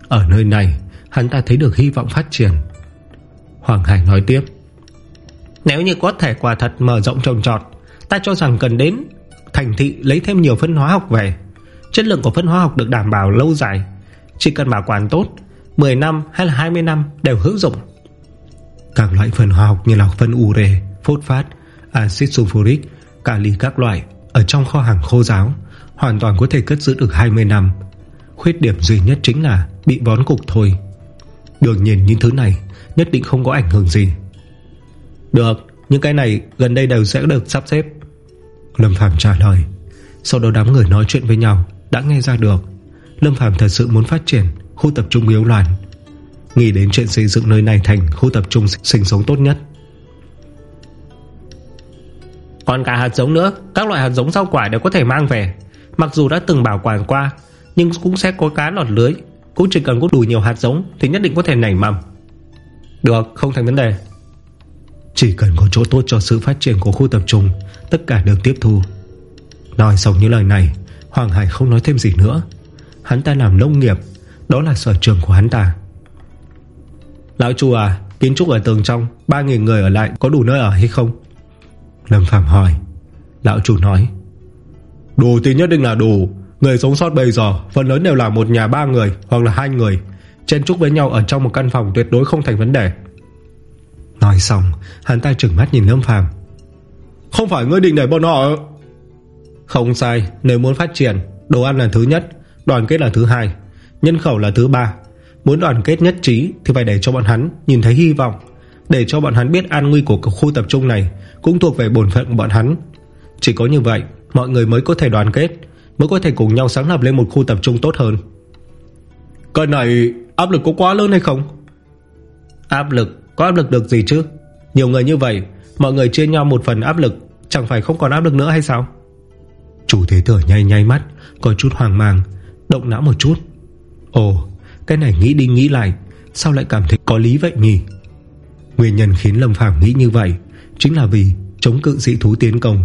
Ở nơi này, Hắn ta thấy được hy vọng phát triển. Hoàng Hải nói tiếp Nếu như có thể quả thật mở rộng trồng trọt Ta cho rằng cần đến Thành thị lấy thêm nhiều phân hóa học về Chất lượng của phân hóa học được đảm bảo lâu dài Chỉ cần bảo quản tốt 10 năm hay là 20 năm đều hữu dụng Các loại phân hóa học như là phân ure, phốt phát, axit sulfuric, kali các loại ở trong kho hàng khô giáo hoàn toàn có thể cất giữ được 20 năm. Khuyết điểm duy nhất chính là bị vón cục thôi. Đương nhiên những thứ này nhất định không có ảnh hưởng gì. Được, những cái này gần đây đều sẽ được sắp xếp. Lâm Phàm trả lời. Sau đó đám người nói chuyện với nhau đã nghe ra được. Lâm Phàm thật sự muốn phát triển khu tập trung yếu loạn. Nghĩ đến chuyện xây dựng nơi này thành khu tập trung sinh sống tốt nhất. Còn cả hạt giống nữa Các loại hạt giống rau quả đều có thể mang về Mặc dù đã từng bảo quản qua Nhưng cũng sẽ có cá lọt lưới Cũng chỉ cần có đủ nhiều hạt giống Thì nhất định có thể nảy mầm được không thành vấn đề. Chỉ cần có chỗ tốt cho sự phát triển của khu tập trung Tất cả được tiếp thu. Nói xong những lời này Hoàng Hải không nói thêm gì nữa. Hắn ta làm nông nghiệp Đó là sở trường của hắn ta. Lão chùa à Kiến trúc ở tường trong 3.000 người ở lại có đủ nơi ở hay không? Lâm Phạm hỏi. Lão chủ nói. Đủ thì nhất định là đủ. Người sống sót bây giờ Phần lớn đều là một nhà ba người Hoặc là hai người Chen chúc với nhau ở trong một căn phòng tuyệt đối không thành vấn đề. Nói xong, Hắn ta trừng mắt nhìn Lâm Phàm. Không phải ngươi định để bọn họ Không sai, Nếu muốn phát triển, Đồ ăn là thứ nhất, Đoàn kết là thứ hai, Nhân khẩu là thứ ba. Muốn đoàn kết nhất trí Thì phải để cho bọn hắn nhìn thấy hy vọng. Để cho bọn hắn biết an nguy của khu tập trung này cũng thuộc về bổn phận của bọn hắn. Chỉ có như vậy, Mọi người mới có thể đoàn kết, Mới có thể cùng nhau sáng lập lên một khu tập trung tốt hơn. Cái này áp lực có quá lớn hay không? Áp lực? Có áp lực được gì chứ? Nhiều người như vậy Mọi người chia nhau một phần áp lực Chẳng phải không còn áp lực nữa hay sao? Chủ thế thừa nhay nhay mắt Có chút hoang mang Động não một chút. Ồ cái này nghĩ đi nghĩ lại Sao lại cảm thấy có lý vậy nhỉ? Nguyên nhân khiến Lâm Phàm nghĩ như vậy Chính là vì chống cự dị thú tiến công.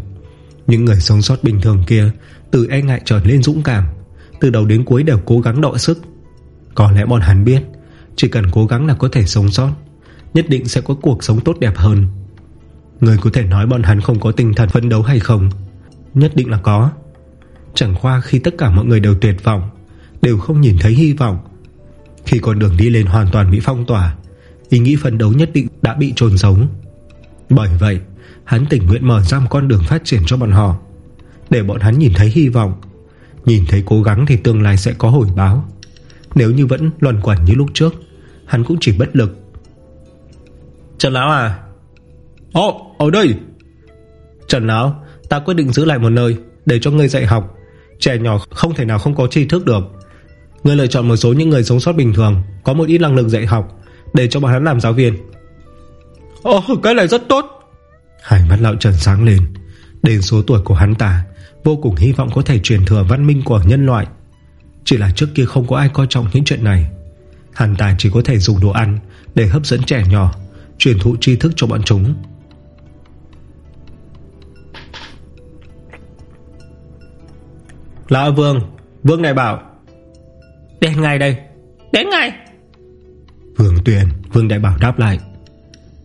Những người sống sót bình thường kia Từ e ngại trở nên dũng cảm Từ đầu đến cuối đều cố gắng đọ sức có lẽ bọn hắn biết, Chỉ cần cố gắng là có thể sống sót, Nhất định sẽ có cuộc sống tốt đẹp hơn. Người có thể nói bọn hắn không có tinh thần phấn đấu hay không? Nhất định là có. Chẳng qua khi tất cả mọi người đều tuyệt vọng, Đều không nhìn thấy hy vọng, Khi con đường đi lên hoàn toàn bị phong tỏa, Ý nghĩ phấn đấu nhất định đã bị trồn giống bởi vậy, Hắn tình nguyện mở ra một con đường phát triển cho bọn họ. Để bọn hắn nhìn thấy hy vọng, Nhìn thấy cố gắng thì tương lai sẽ có hồi báo. Nếu như vẫn luẩn quẩn như lúc trước Hắn cũng chỉ bất lực. Trần Lão à? Ồ ở đây. Trần Lão Ta quyết định giữ lại một nơi Để cho ngươi dạy học. Trẻ nhỏ không thể nào không có tri thức được. Ngươi lựa chọn một số những người sống sót bình thường Có một ít năng lực dạy học Để cho bọn hắn làm giáo viên. Ồ cái này rất tốt. Hai mắt lão Trần sáng lên. Đến số tuổi của hắn ta Vô cùng hy vọng có thể truyền thừa văn minh của nhân loại Chỉ là trước kia không có ai coi trọng những chuyện này. Hắn ta chỉ có thể dùng đồ ăn Để hấp dẫn trẻ nhỏ Truyền thụ tri thức cho bọn chúng. Lão Vương Vương này bảo Đến ngay đây. Đến ngay. Vương Tuyền Vương Đại Bảo đáp lại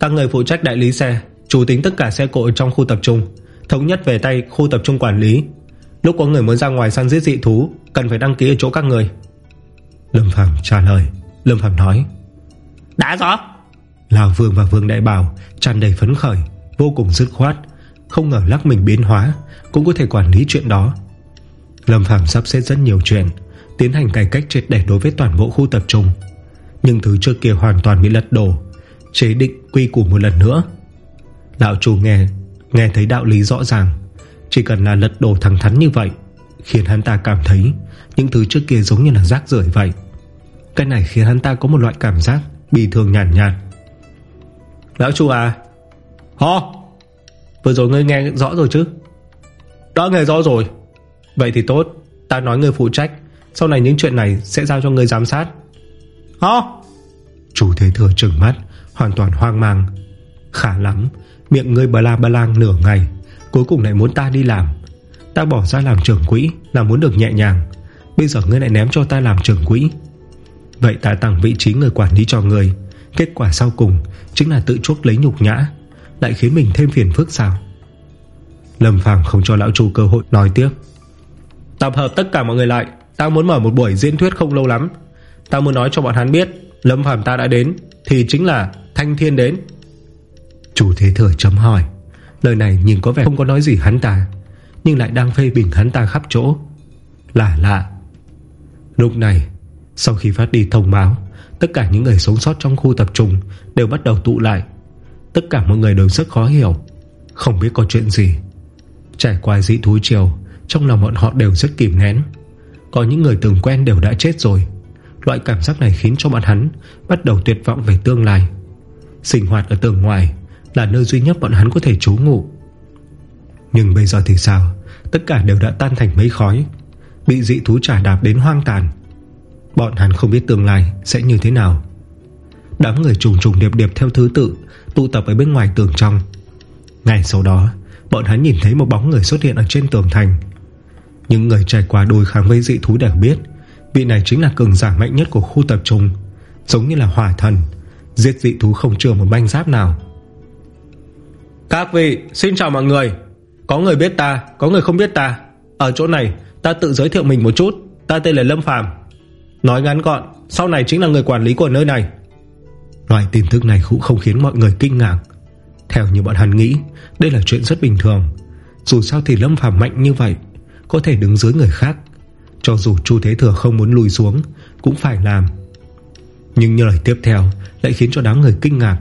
các người phụ trách đại lý xe Chủ tính tất cả xe cộ trong khu tập trung Thống nhất về tay khu tập trung quản lý Lúc có người muốn ra ngoài săn giết dị thú Cần phải đăng ký ở chỗ các người. Lâm Phàm trả lời. Lâm Phàm nói. Đã rõ. Lào Vương và Vương Đại Bảo tràn đầy phấn khởi Vô cùng dứt khoát Không ngờ lắc mình biến hóa Cũng có thể quản lý chuyện đó. Lâm Phàm sắp xếp rất nhiều chuyện Tiến hành cải cách triệt để đối với toàn bộ khu tập trung. Nhưng thứ trước kia hoàn toàn bị lật đổ Chế định quy củ một lần nữa. Đạo chủ nghe Nghe thấy đạo lý rõ ràng chỉ cần là lật đổ thẳng thắn như vậy Khiến hắn ta cảm thấy Những thứ trước kia giống như là rác rưởi vậy. Cái này khiến hắn ta có một loại cảm giác Bị thường nhàn nhạt, nhạt Lão chú à Ho Vừa rồi ngươi nghe rõ rồi chứ? Đã nghe rõ rồi. Vậy thì tốt Ta nói ngươi phụ trách Sau này những chuyện này sẽ giao cho ngươi giám sát. Ho. Chủ thế thừa trừng mắt Hoàn toàn hoang mang. Khả lắm Miệng ngươi bà la bà lang nửa ngày. Cuối cùng lại muốn ta đi làm. Ta bỏ ra làm trưởng quỹ Là muốn được nhẹ nhàng. Bây giờ ngươi lại ném cho ta làm trưởng quỹ. Vậy ta tặng vị trí người quản lý cho ngươi. Kết quả sau cùng Chính là tự chuốc lấy nhục nhã Lại khiến mình thêm phiền phức sao? Lâm Phàm không cho lão chu cơ hội nói tiếp. Tập hợp tất cả mọi người lại Ta muốn mở một buổi diễn thuyết không lâu lắm. Ta muốn nói cho bọn hắn biết Lâm Phàm ta đã đến Thì chính là Thanh Thiên đến. Chủ thế thừa chấm hỏi Lời này nhìn có vẻ không có nói gì hắn ta, Nhưng lại đang phê bình hắn ta khắp chỗ. Lạ lạ. Lúc này, Sau khi phát đi thông báo, Tất cả những người sống sót trong khu tập trung Đều bắt đầu tụ lại. Tất cả mọi người đều rất khó hiểu, Không biết có chuyện gì. Trải qua dị thú chiều Trong lòng bọn họ đều rất kìm nén. Có những người từng quen đều đã chết rồi. Loại cảm giác này khiến cho bọn hắn Bắt đầu tuyệt vọng về tương lai. Sinh hoạt ở tường ngoài là nơi duy nhất bọn hắn có thể trú ngủ. Nhưng bây giờ thì sao? Tất cả đều đã tan thành mấy khói, Bị dị thú trả đạp đến hoang tàn. Bọn hắn không biết tương lai Sẽ như thế nào. Đám người trùng trùng điệp điệp theo thứ tự, Tụ tập ở bên ngoài tường trong. Ngày sau đó, Bọn hắn nhìn thấy một bóng người xuất hiện ở trên tường thành. Những người trải qua đôi kháng với dị thú đều biết, Vị này chính là cường giả mạnh nhất của khu tập trung, Giống như là hỏa thần, Giết dị thú không chừa một banh giáp nào. Các vị, xin chào mọi người. Có người biết ta, Có người không biết ta. Ở chỗ này, ta tự giới thiệu mình một chút. Ta tên là Lâm Phàm. Nói ngắn gọn, Sau này chính là người quản lý của nơi này. Loại tin tức này cũng không khiến mọi người kinh ngạc. Theo như bọn hắn nghĩ, Đây là chuyện rất bình thường. Dù sao thì Lâm Phàm mạnh như vậy, Có thể đứng dưới người khác. Cho dù Chu Thế Thừa không muốn lùi xuống, Cũng phải làm. Nhưng như lời tiếp theo Lại khiến cho đám người kinh ngạc.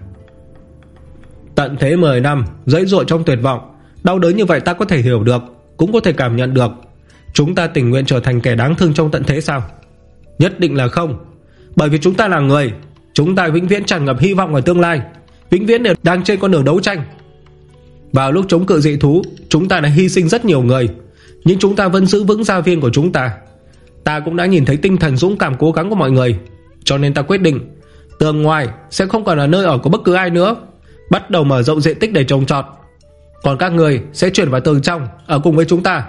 Tận thế 10 năm Dẫy dội trong tuyệt vọng. Đau đớn như vậy ta có thể hiểu được, Cũng có thể cảm nhận được. Chúng ta tình nguyện trở thành kẻ đáng thương trong tận thế sao? Nhất định là không. Bởi vì chúng ta là người, Chúng ta vĩnh viễn tràn ngập hy vọng ở tương lai, Vĩnh viễn đều đang trên con đường đấu tranh. Vào lúc chống cự dị thú, Chúng ta đã hy sinh rất nhiều người, Nhưng chúng ta vẫn giữ vững gia viên của chúng ta. Ta cũng đã nhìn thấy tinh thần dũng cảm cố gắng của mọi người, Cho nên ta quyết định, Tường ngoài sẽ không còn là nơi ở của bất cứ ai nữa. Bắt đầu mở rộng diện tích để trồng trọt. Còn các người sẽ chuyển vào tường trong Ở cùng với chúng ta.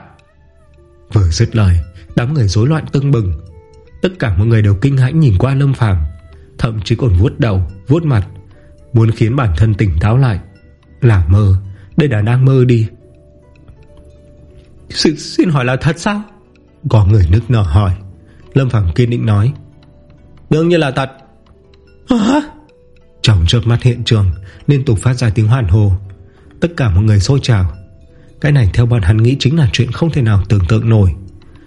Vừa dứt lời Đám người rối loạn tưng bừng. Tất cả mọi người đều kinh hãi nhìn qua Lâm Phàm Thậm chí còn vuốt đầu, vuốt mặt Muốn khiến bản thân tỉnh táo lại. Là mơ Đây đã đang mơ đi. Xin, xin hỏi là thật sao? Có người nức nở hỏi. Lâm Phàm kiên định nói. Đương nhiên là thật. Hả? Trong trước mắt hiện trường Liên tục phát ra tiếng hoàn hồ Tất cả mọi người xôi trào Cái này theo bọn hắn nghĩ chính là chuyện không thể nào tưởng tượng nổi.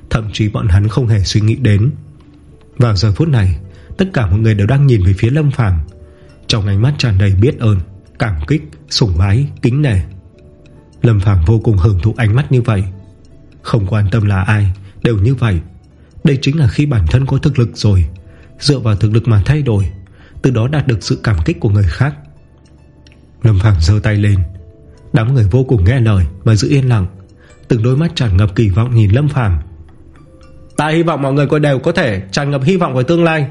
Thậm chí bọn hắn không hề suy nghĩ đến. Vào giờ phút này Tất cả mọi người đều đang nhìn về phía Lâm Phàm. Trong ánh mắt tràn đầy biết ơn Cảm kích, sủng bái, kính nể. Lâm Phàm vô cùng hưởng thụ ánh mắt như vậy. Không quan tâm là ai Đều như vậy. Đây chính là khi bản thân có thực lực rồi. Dựa vào thực lực mà thay đổi từ đó đạt được sự cảm kích của người khác. Lâm Phàm giơ tay lên. Đám người vô cùng nghe lời Và giữ yên lặng. Từng đôi mắt tràn ngập kỳ vọng nhìn Lâm Phàm. Ta hy vọng mọi người có đều có thể tràn ngập hy vọng vào tương lai.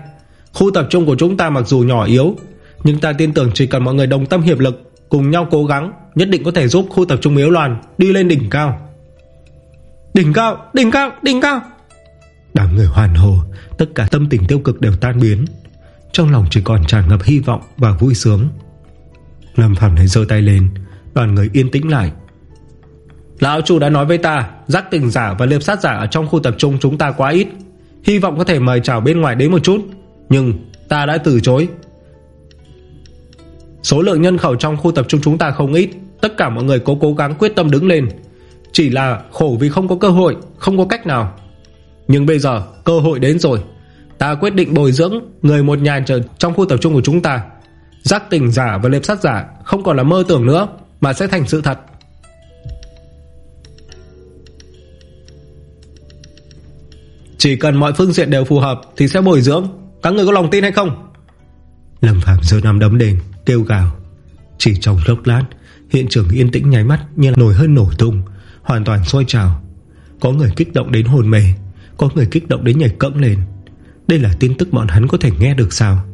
Khu tập trung của chúng ta mặc dù nhỏ yếu Nhưng ta tin tưởng chỉ cần mọi người đồng tâm hiệp lực Cùng nhau cố gắng Nhất định có thể giúp khu tập trung yếu loàn Đi lên đỉnh cao. Đỉnh cao, đỉnh cao, đỉnh cao! Đám người hoàn hồ Tất cả tâm tình tiêu cực đều tan biến trong lòng chỉ còn tràn ngập hy vọng và vui sướng. Lâm Phạm thấy dơ tay lên, Đoàn người yên tĩnh lại. Lão chủ đã nói với ta, Giác tình giả và liệp sát giả ở trong khu tập trung chúng ta quá ít. Hy vọng có thể mời chào bên ngoài đến một chút, Nhưng ta đã từ chối. Số lượng nhân khẩu trong khu tập trung chúng ta không ít, Tất cả mọi người cố cố gắng quyết tâm đứng lên. Chỉ là khổ vì không có cơ hội, Không có cách nào. Nhưng bây giờ, cơ hội đến rồi. Ta quyết định bồi dưỡng người một nhà trở trong khu tập trung của chúng ta. Giác tình giả và liệp sát giả Không còn là mơ tưởng nữa, Mà sẽ thành sự thật. Chỉ cần mọi phương diện đều phù hợp Thì sẽ bồi dưỡng. Các người có lòng tin hay không? Lâm Phạm giơ nằm đấm đền Kêu gào. Chỉ trong chốc lát, Hiện trường yên tĩnh nháy mắt như là nổi hơn nổ tung, Hoàn toàn sôi trào. Có người kích động đến hồn mề Có người kích động đến nhảy cẫng lên. Đây là tin tức bọn hắn có thể nghe được sao?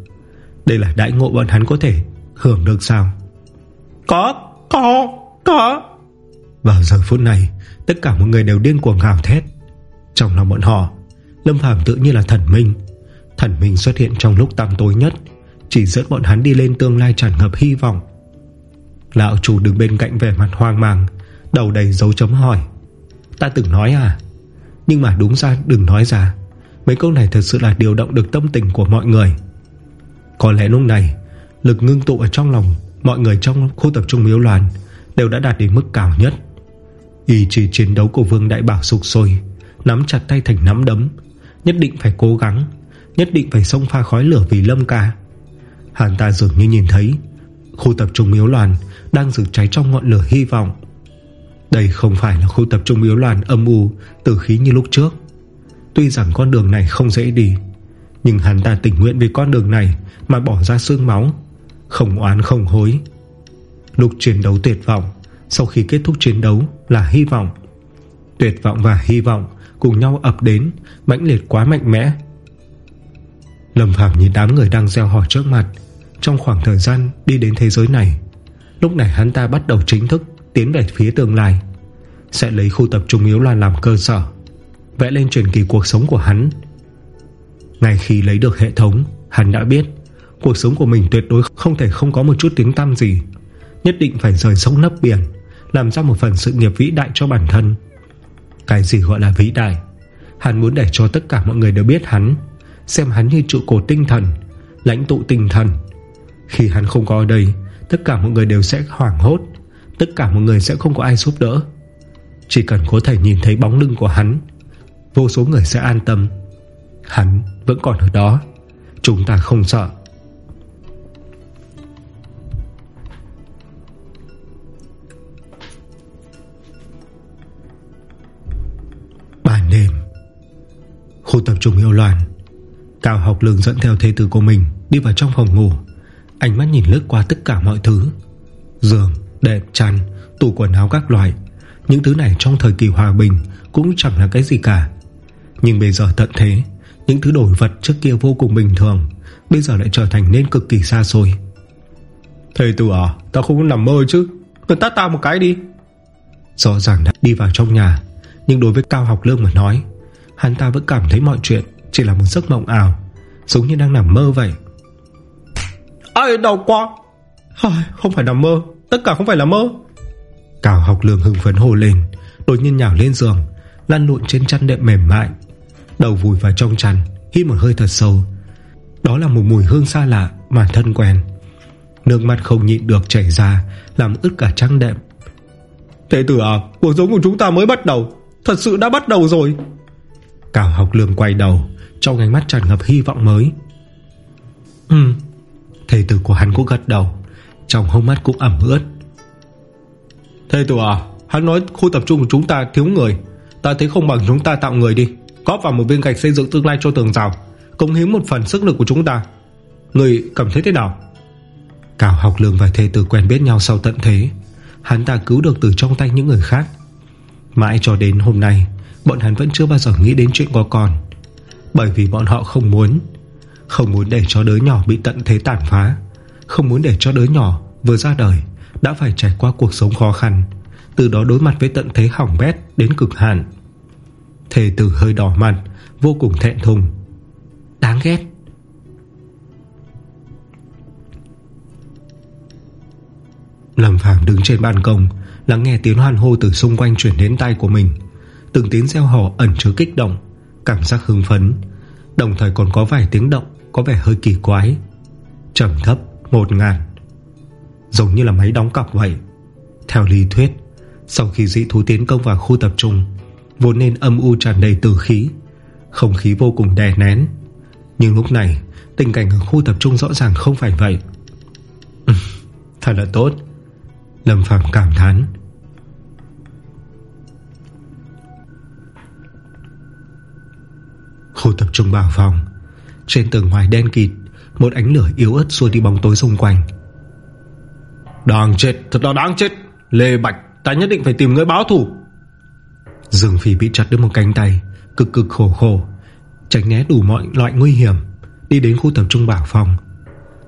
Đây là đại ngộ bọn hắn có thể hưởng được sao? Có Có Có. Vào giờ phút này Tất cả mọi người đều điên cuồng gào thét. Trong lòng bọn họ Lâm Phàm tự như là thần minh. Thần minh xuất hiện trong lúc tăm tối nhất Chỉ dẫn bọn hắn đi lên tương lai tràn ngập hy vọng. Lão chủ đứng bên cạnh vẻ mặt hoang mang Đầu đầy dấu chấm hỏi. Ta từng nói à? Nhưng mà đúng ra đừng nói ra Mấy câu này thật sự là điều động được tâm tình của mọi người. Có lẽ lúc này, Lực ngưng tụ ở trong lòng Mọi người trong khu tập trung miếu loạn Đều đã đạt đến mức cao nhất. Ý chí chiến đấu của Vương Đại Bảo sục sôi, Nắm chặt tay thành nắm đấm, Nhất định phải cố gắng, Nhất định phải xông pha khói lửa vì lâm ca. Hắn ta dường như nhìn thấy, Khu tập trung miếu loạn Đang rực cháy trong ngọn lửa hy vọng. Đây không phải là khu tập trung miếu loạn âm u Từ khí như lúc trước. Tuy rằng con đường này không dễ đi, Nhưng hắn ta tình nguyện vì con đường này Mà bỏ ra xương máu, Không oán không hối. Lúc chiến đấu tuyệt vọng, Sau khi kết thúc chiến đấu là hy vọng. Tuyệt vọng và hy vọng Cùng nhau ập đến, mãnh liệt quá mạnh mẽ. Lâm Phạm nhìn đám người đang gieo hỏi trước mặt, Trong khoảng thời gian đi đến thế giới này, Lúc này hắn ta bắt đầu chính thức Tiến về phía tương lai, Sẽ lấy khu tập trung yếu loan làm cơ sở. Vẽ lên truyền kỳ cuộc sống của hắn. Ngay khi lấy được hệ thống, Hắn đã biết Cuộc sống của mình tuyệt đối không thể không có một chút tiếng tăm gì, Nhất định phải rời sông nấp biển, Làm ra một phần sự nghiệp vĩ đại cho bản thân. Cái gì gọi là vĩ đại? Hắn muốn để cho tất cả mọi người đều biết hắn, Xem hắn như trụ cột tinh thần, Lãnh tụ tinh thần. Khi hắn không có ở đây, Tất cả mọi người đều sẽ hoảng hốt, Tất cả mọi người sẽ không có ai giúp đỡ. Chỉ cần có thể nhìn thấy bóng lưng của hắn Vô số người sẽ an tâm. Hắn vẫn còn ở đó. Chúng ta không sợ. Ban đêm Khu tập trung yêu loạn. Cao học lường dẫn theo thế tử của mình Đi vào trong phòng ngủ. Ánh mắt nhìn lướt qua tất cả mọi thứ. Giường, đệm, chăn, tủ quần áo các loại. Những thứ này trong thời kỳ hòa bình Cũng chẳng là cái gì cả. Nhưng bây giờ tận thế Những thứ đổi vật trước kia vô cùng bình thường Bây giờ lại trở thành nên cực kỳ xa xôi. Thầy tử à Tao không nằm mơ chứ. Cần tát tao một cái đi. Rõ ràng đã đi vào trong nhà Nhưng đối với Cao Học Lương mà nói Hắn ta vẫn cảm thấy mọi chuyện Chỉ là một giấc mộng ảo Giống như đang nằm mơ vậy. Ai đau quá. Không phải nằm mơ Tất cả không phải là mơ. Cao Học Lương hưng phấn hồ lên Đột nhiên nhào lên giường Lăn lộn trên chăn đệm mềm mại Đầu vùi vào trong chăn Hít một hơi thật sâu. Đó là một mùi hương xa lạ mà thân quen. Nước mắt không nhịn được chảy ra Làm ướt cả trăng đệm. Thế tử à Cuộc sống của chúng ta mới bắt đầu. Thật sự đã bắt đầu rồi. Cao học lương quay đầu Trong ánh mắt tràn ngập hy vọng mới. Ừ Thầy tử của hắn cũng gật đầu Trong hông mắt cũng ẩm ướt. Thầy tử à Hắn nói khu tập trung của chúng ta thiếu người. Ta thấy không bằng chúng ta tạo người đi Góp vào một viên gạch xây dựng tương lai cho tường rào, cống hiến một phần sức lực của chúng ta. Người cảm thấy thế nào? Cao học lương và thầy tử quen biết nhau sau tận thế. Hắn ta cứu được từ trong tay những người khác. Mãi cho đến hôm nay, Bọn hắn vẫn chưa bao giờ nghĩ đến chuyện có con. Bởi vì bọn họ không muốn Không muốn để cho đứa nhỏ bị tận thế tàn phá, Không muốn để cho đứa nhỏ Vừa ra đời Đã phải trải qua cuộc sống khó khăn, Từ đó đối mặt với tận thế hỏng bét Đến cực hạn. Thề tử hơi đỏ mặt Vô cùng thẹn thùng. Đáng ghét. Lâm Phàm đứng trên ban công Lắng nghe tiếng hoan hô từ xung quanh chuyển đến tay của mình. Từng tiếng gieo hò ẩn chứa kích động Cảm giác hưng phấn. Đồng thời còn có vài tiếng động Có vẻ hơi kỳ quái. Trầm thấp, một ngàn Giống như là máy đóng cọc vậy. Theo lý thuyết Sau khi dị thú tiến công vào khu tập trung Vốn nên âm u tràn đầy tử khí. Không khí vô cùng đè nén. Nhưng lúc này, Tình cảnh ở khu tập trung rõ ràng không phải vậy. Thật là tốt. Lâm Phạm cảm thán. Khu tập trung bảo phòng. Trên tường ngoài đen kịt, Một ánh lửa yếu ớt xua đi bóng tối xung quanh. Đáng chết, Thật là đáng chết. Lê Bạch, Ta nhất định phải tìm người báo thủ Dương Phi bị chặt đứt một cánh tay, Cực cực khổ khổ, Tránh né đủ mọi loại nguy hiểm, Đi đến khu tập trung bảo phòng.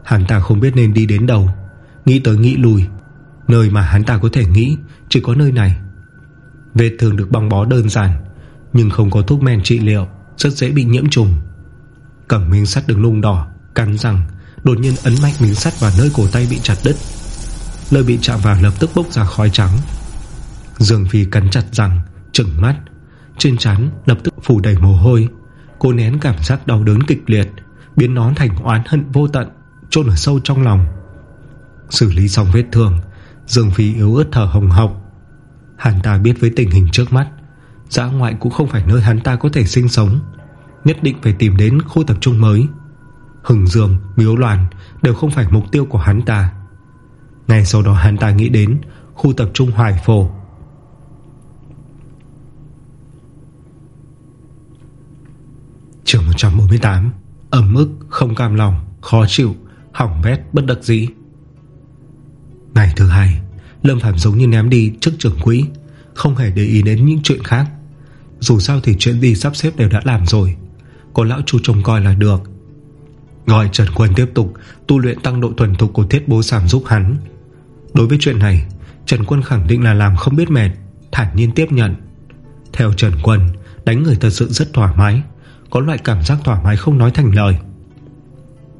Hắn ta không biết nên đi đến đâu, Nghĩ tới nghĩ lùi, Nơi mà hắn ta có thể nghĩ Chỉ có nơi này. Vết thương được băng bó đơn giản, Nhưng không có thuốc men trị liệu, Rất dễ bị nhiễm trùng. Cầm miếng sắt được lung đỏ, Cắn răng, Đột nhiên ấn mạnh miếng sắt vào nơi cổ tay bị chặt đứt. Nơi bị chạm vào lập tức bốc ra khói trắng. Dương Phi cắn chặt răng Trừng mắt. Trên chắn lập tức phủ đầy mồ hôi. Cô nén cảm giác đau đớn kịch liệt Biến nó thành oán hận vô tận Trôn ở sâu trong lòng. Xử lý xong vết thương Dương Phi yếu ớt thở hồng hộc. Hắn ta biết với tình hình trước mắt Giã ngoại cũng không phải nơi hắn ta có thể sinh sống Nhất định phải tìm đến khu tập trung mới. Hừng Dương, Miếu Loàn Đều không phải mục tiêu của hắn ta. Ngay sau đó hắn ta nghĩ đến Khu tập trung Hoài Phổ. Trường 148 Ẩm ức, không cam lòng Khó chịu, hỏng bét, bất đắc dĩ. Ngày thứ hai Lâm Phạm giống như ném đi trước trưởng quỹ Không hề để ý đến những chuyện khác. Dù sao thì chuyện gì sắp xếp đều đã làm rồi Có lão chú trông coi là được. Gọi Trần Quân tiếp tục Tu luyện tăng độ thuần thục của thiết bố sàm giúp hắn. Đối với chuyện này Trần Quân khẳng định là làm không biết mệt Thản nhiên tiếp nhận. Theo Trần Quân Đánh người thật sự rất thoải mái có loại cảm giác thoải mái không nói thành lời.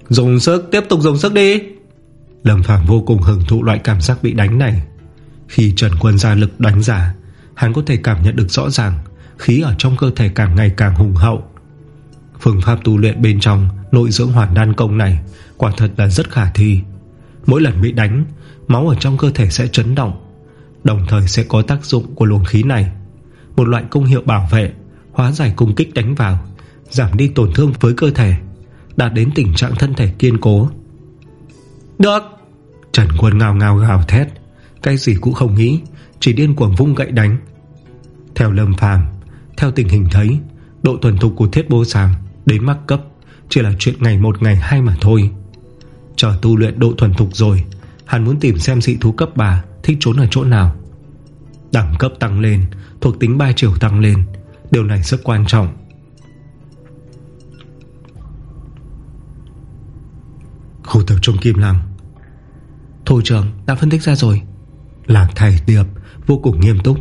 Dùng sức tiếp tục dùng sức đi. Lâm Phàm vô cùng hưởng thụ loại cảm giác bị đánh này. Khi Trần Quân ra lực đánh giả Hắn có thể cảm nhận được rõ ràng, Khí ở trong cơ thể càng ngày càng hùng hậu. Phương pháp tu luyện bên trong Nội dưỡng hoàn đan công này Quả thật là rất khả thi. Mỗi lần bị đánh, Máu ở trong cơ thể sẽ chấn động, Đồng thời sẽ có tác dụng của luồng khí này. Một loại công hiệu bảo vệ, Hóa giải cung kích đánh vào. Giảm đi tổn thương với cơ thể, Đạt đến tình trạng thân thể kiên cố. Được. Trần Quân ngào ngào gào thét. Cái gì cũng không nghĩ, Chỉ điên cuồng vung gậy đánh. Theo lâm phàm, Theo tình hình thấy, Độ tuần thục của thiết bố sàng Đến mắc cấp Chỉ là chuyện ngày một ngày hai mà thôi. Chờ tu luyện độ thuần thục rồi, Hắn muốn tìm xem dị thú cấp 3 Thích trốn ở chỗ nào. Đẳng cấp tăng lên, Thuộc tính 3 chiều tăng lên, Điều này rất quan trọng. Khu tập trung Kim Lăng. Thủ trưởng đã phân tích ra rồi. Lạc thầy điệp vô cùng nghiêm túc,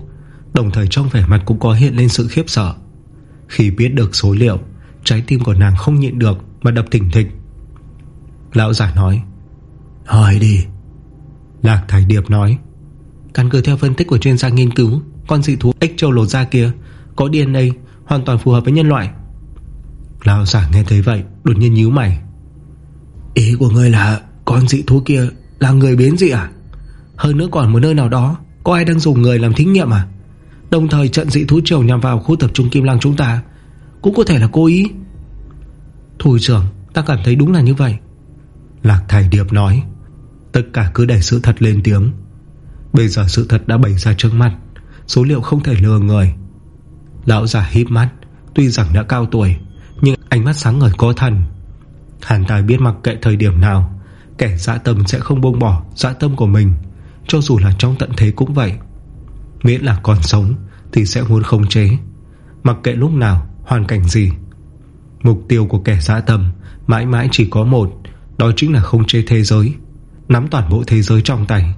Đồng thời trong vẻ mặt cũng có hiện lên sự khiếp sợ. Khi biết được số liệu, Trái tim của nàng không nhịn được Mà đập thỉnh thịch. Lão giả nói, Hỏi đi. Lạc thầy điệp nói, Căn cứ theo phân tích của chuyên gia nghiên cứu, Con dị thú ếch châu lột da kia Có DNA hoàn toàn phù hợp với nhân loại. Lão giả nghe thấy vậy, Đột nhiên nhíu mày. Ý của ngươi là Con dị thú kia là người biến dị à? Hơn nữa còn một nơi nào đó Có ai đang dùng người làm thí nghiệm à? Đồng thời trận dị thú triều nhằm vào khu tập trung Kim Lăng chúng ta Cũng có thể là cố ý. Thủ trưởng Ta cảm thấy đúng là như vậy. Lạc Thầy Điệp nói. Tất cả cứ để sự thật lên tiếng. Bây giờ sự thật đã bày ra trước mặt, Số liệu không thể lừa người. Lão giả híp mắt Tuy rằng đã cao tuổi Nhưng ánh mắt sáng ngời có thần hàn tài biết mặc kệ thời điểm nào Kẻ dã tâm sẽ không buông bỏ dã tâm của mình Cho dù là trong tận thế cũng vậy. Miễn là còn sống Thì sẽ muốn không chế Mặc kệ lúc nào, hoàn cảnh gì. Mục tiêu của kẻ dã tâm Mãi mãi chỉ có một Đó chính là không chế thế giới Nắm toàn bộ thế giới trong tay.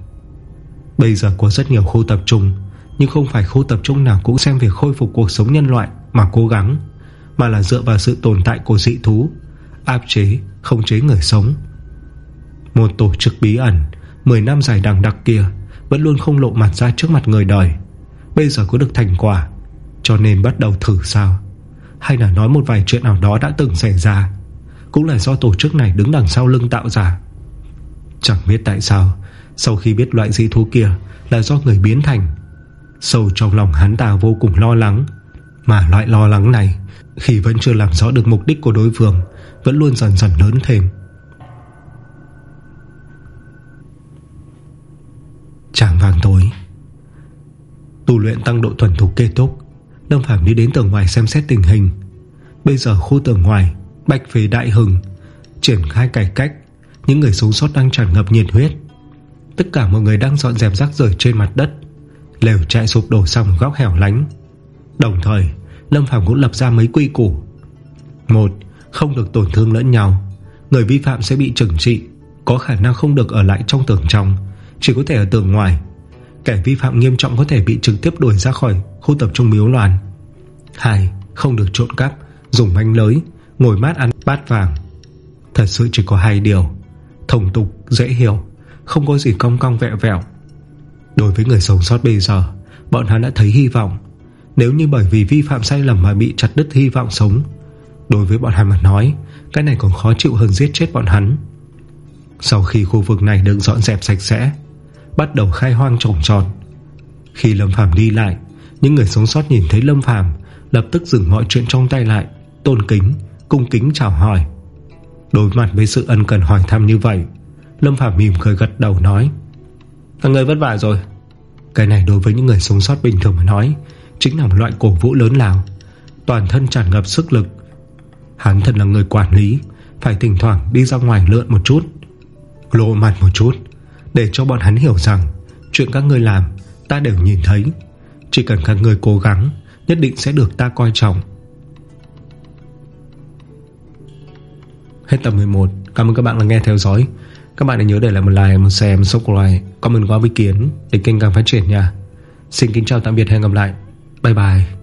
Bây giờ có rất nhiều khu tập trung Nhưng không phải khu tập trung nào cũng xem việc khôi phục cuộc sống nhân loại Mà cố gắng Mà là dựa vào sự tồn tại của dị thú Áp chế, không chế người sống. Một tổ chức bí ẩn 10 năm dài đằng đặc kia Vẫn luôn không lộ mặt ra trước mặt người đời. Bây giờ có được thành quả Cho nên bắt đầu thử sao? Hay là nói một vài chuyện nào đó đã từng xảy ra Cũng là do tổ chức này đứng đằng sau lưng tạo ra. Chẳng biết tại sao Sau khi biết loại dị thú kia Là do người biến thành Sâu trong lòng hắn ta vô cùng lo lắng. Mà loại lo lắng này Khi vẫn chưa làm rõ được mục đích của đối phương vẫn luôn dần dần lớn thêm. Tràng vàng tối. Tu luyện tăng độ thuần thục kết thúc Lâm Phàm đi đến tường ngoài xem xét tình hình. Bây giờ khu tường ngoài, Bạch phế đại hừng Triển khai cải cách, Những người sống sót đang tràn ngập nhiệt huyết. Tất cả mọi người đang dọn dẹp rác rời trên mặt đất, Lều chạy sụp đổ xong góc hẻo lánh. Đồng thời, Lâm Phàm cũng lập ra mấy quy củ. Một không được tổn thương lẫn nhau. Người vi phạm sẽ bị trừng trị Có khả năng không được ở lại trong tường trong Chỉ có thể ở tường ngoài. Kẻ vi phạm nghiêm trọng có thể bị trực tiếp đuổi ra khỏi Khu tập trung miếu loạn. 2. Không được trộn cắp Dùng manh lới Ngồi mát ăn bát vàng. Thật sự chỉ có hai điều Thông tục, dễ hiểu Không có gì cong cong vẹo vẹo. Đối với người sống sót bây giờ Bọn hắn đã thấy hy vọng. Nếu như bởi vì vi phạm sai lầm mà bị chặt đứt hy vọng sống Đối với bọn hắn mà nói Cái này còn khó chịu hơn giết chết bọn hắn. Sau khi khu vực này được dọn dẹp sạch sẽ Bắt đầu khai hoang trồng trọt. Khi Lâm Phàm đi lại Những người sống sót nhìn thấy Lâm Phàm Lập tức dừng mọi chuyện trong tay lại Tôn kính, cung kính chào hỏi. Đối mặt với sự ân cần hỏi thăm như vậy Lâm phạm mỉm cười gật đầu nói Các người vất vả rồi. Cái này đối với những người sống sót bình thường mà nói Chính là một loại cổ vũ lớn lao. Toàn thân tràn ngập sức lực Hắn thật là người quản lý Phải thỉnh thoảng đi ra ngoài lượn một chút Lộ mặt một chút Để cho bọn hắn hiểu rằng Chuyện các người làm ta đều nhìn thấy. Chỉ cần các người cố gắng Nhất định sẽ được ta coi trọng. Hết tập 11 Cảm ơn các bạn đã nghe theo dõi. Các bạn hãy nhớ để lại một like, một share, một subscribe Comment góp ý kiến để kênh càng phát triển nha. Xin kính chào tạm biệt hẹn gặp lại. Bye bye.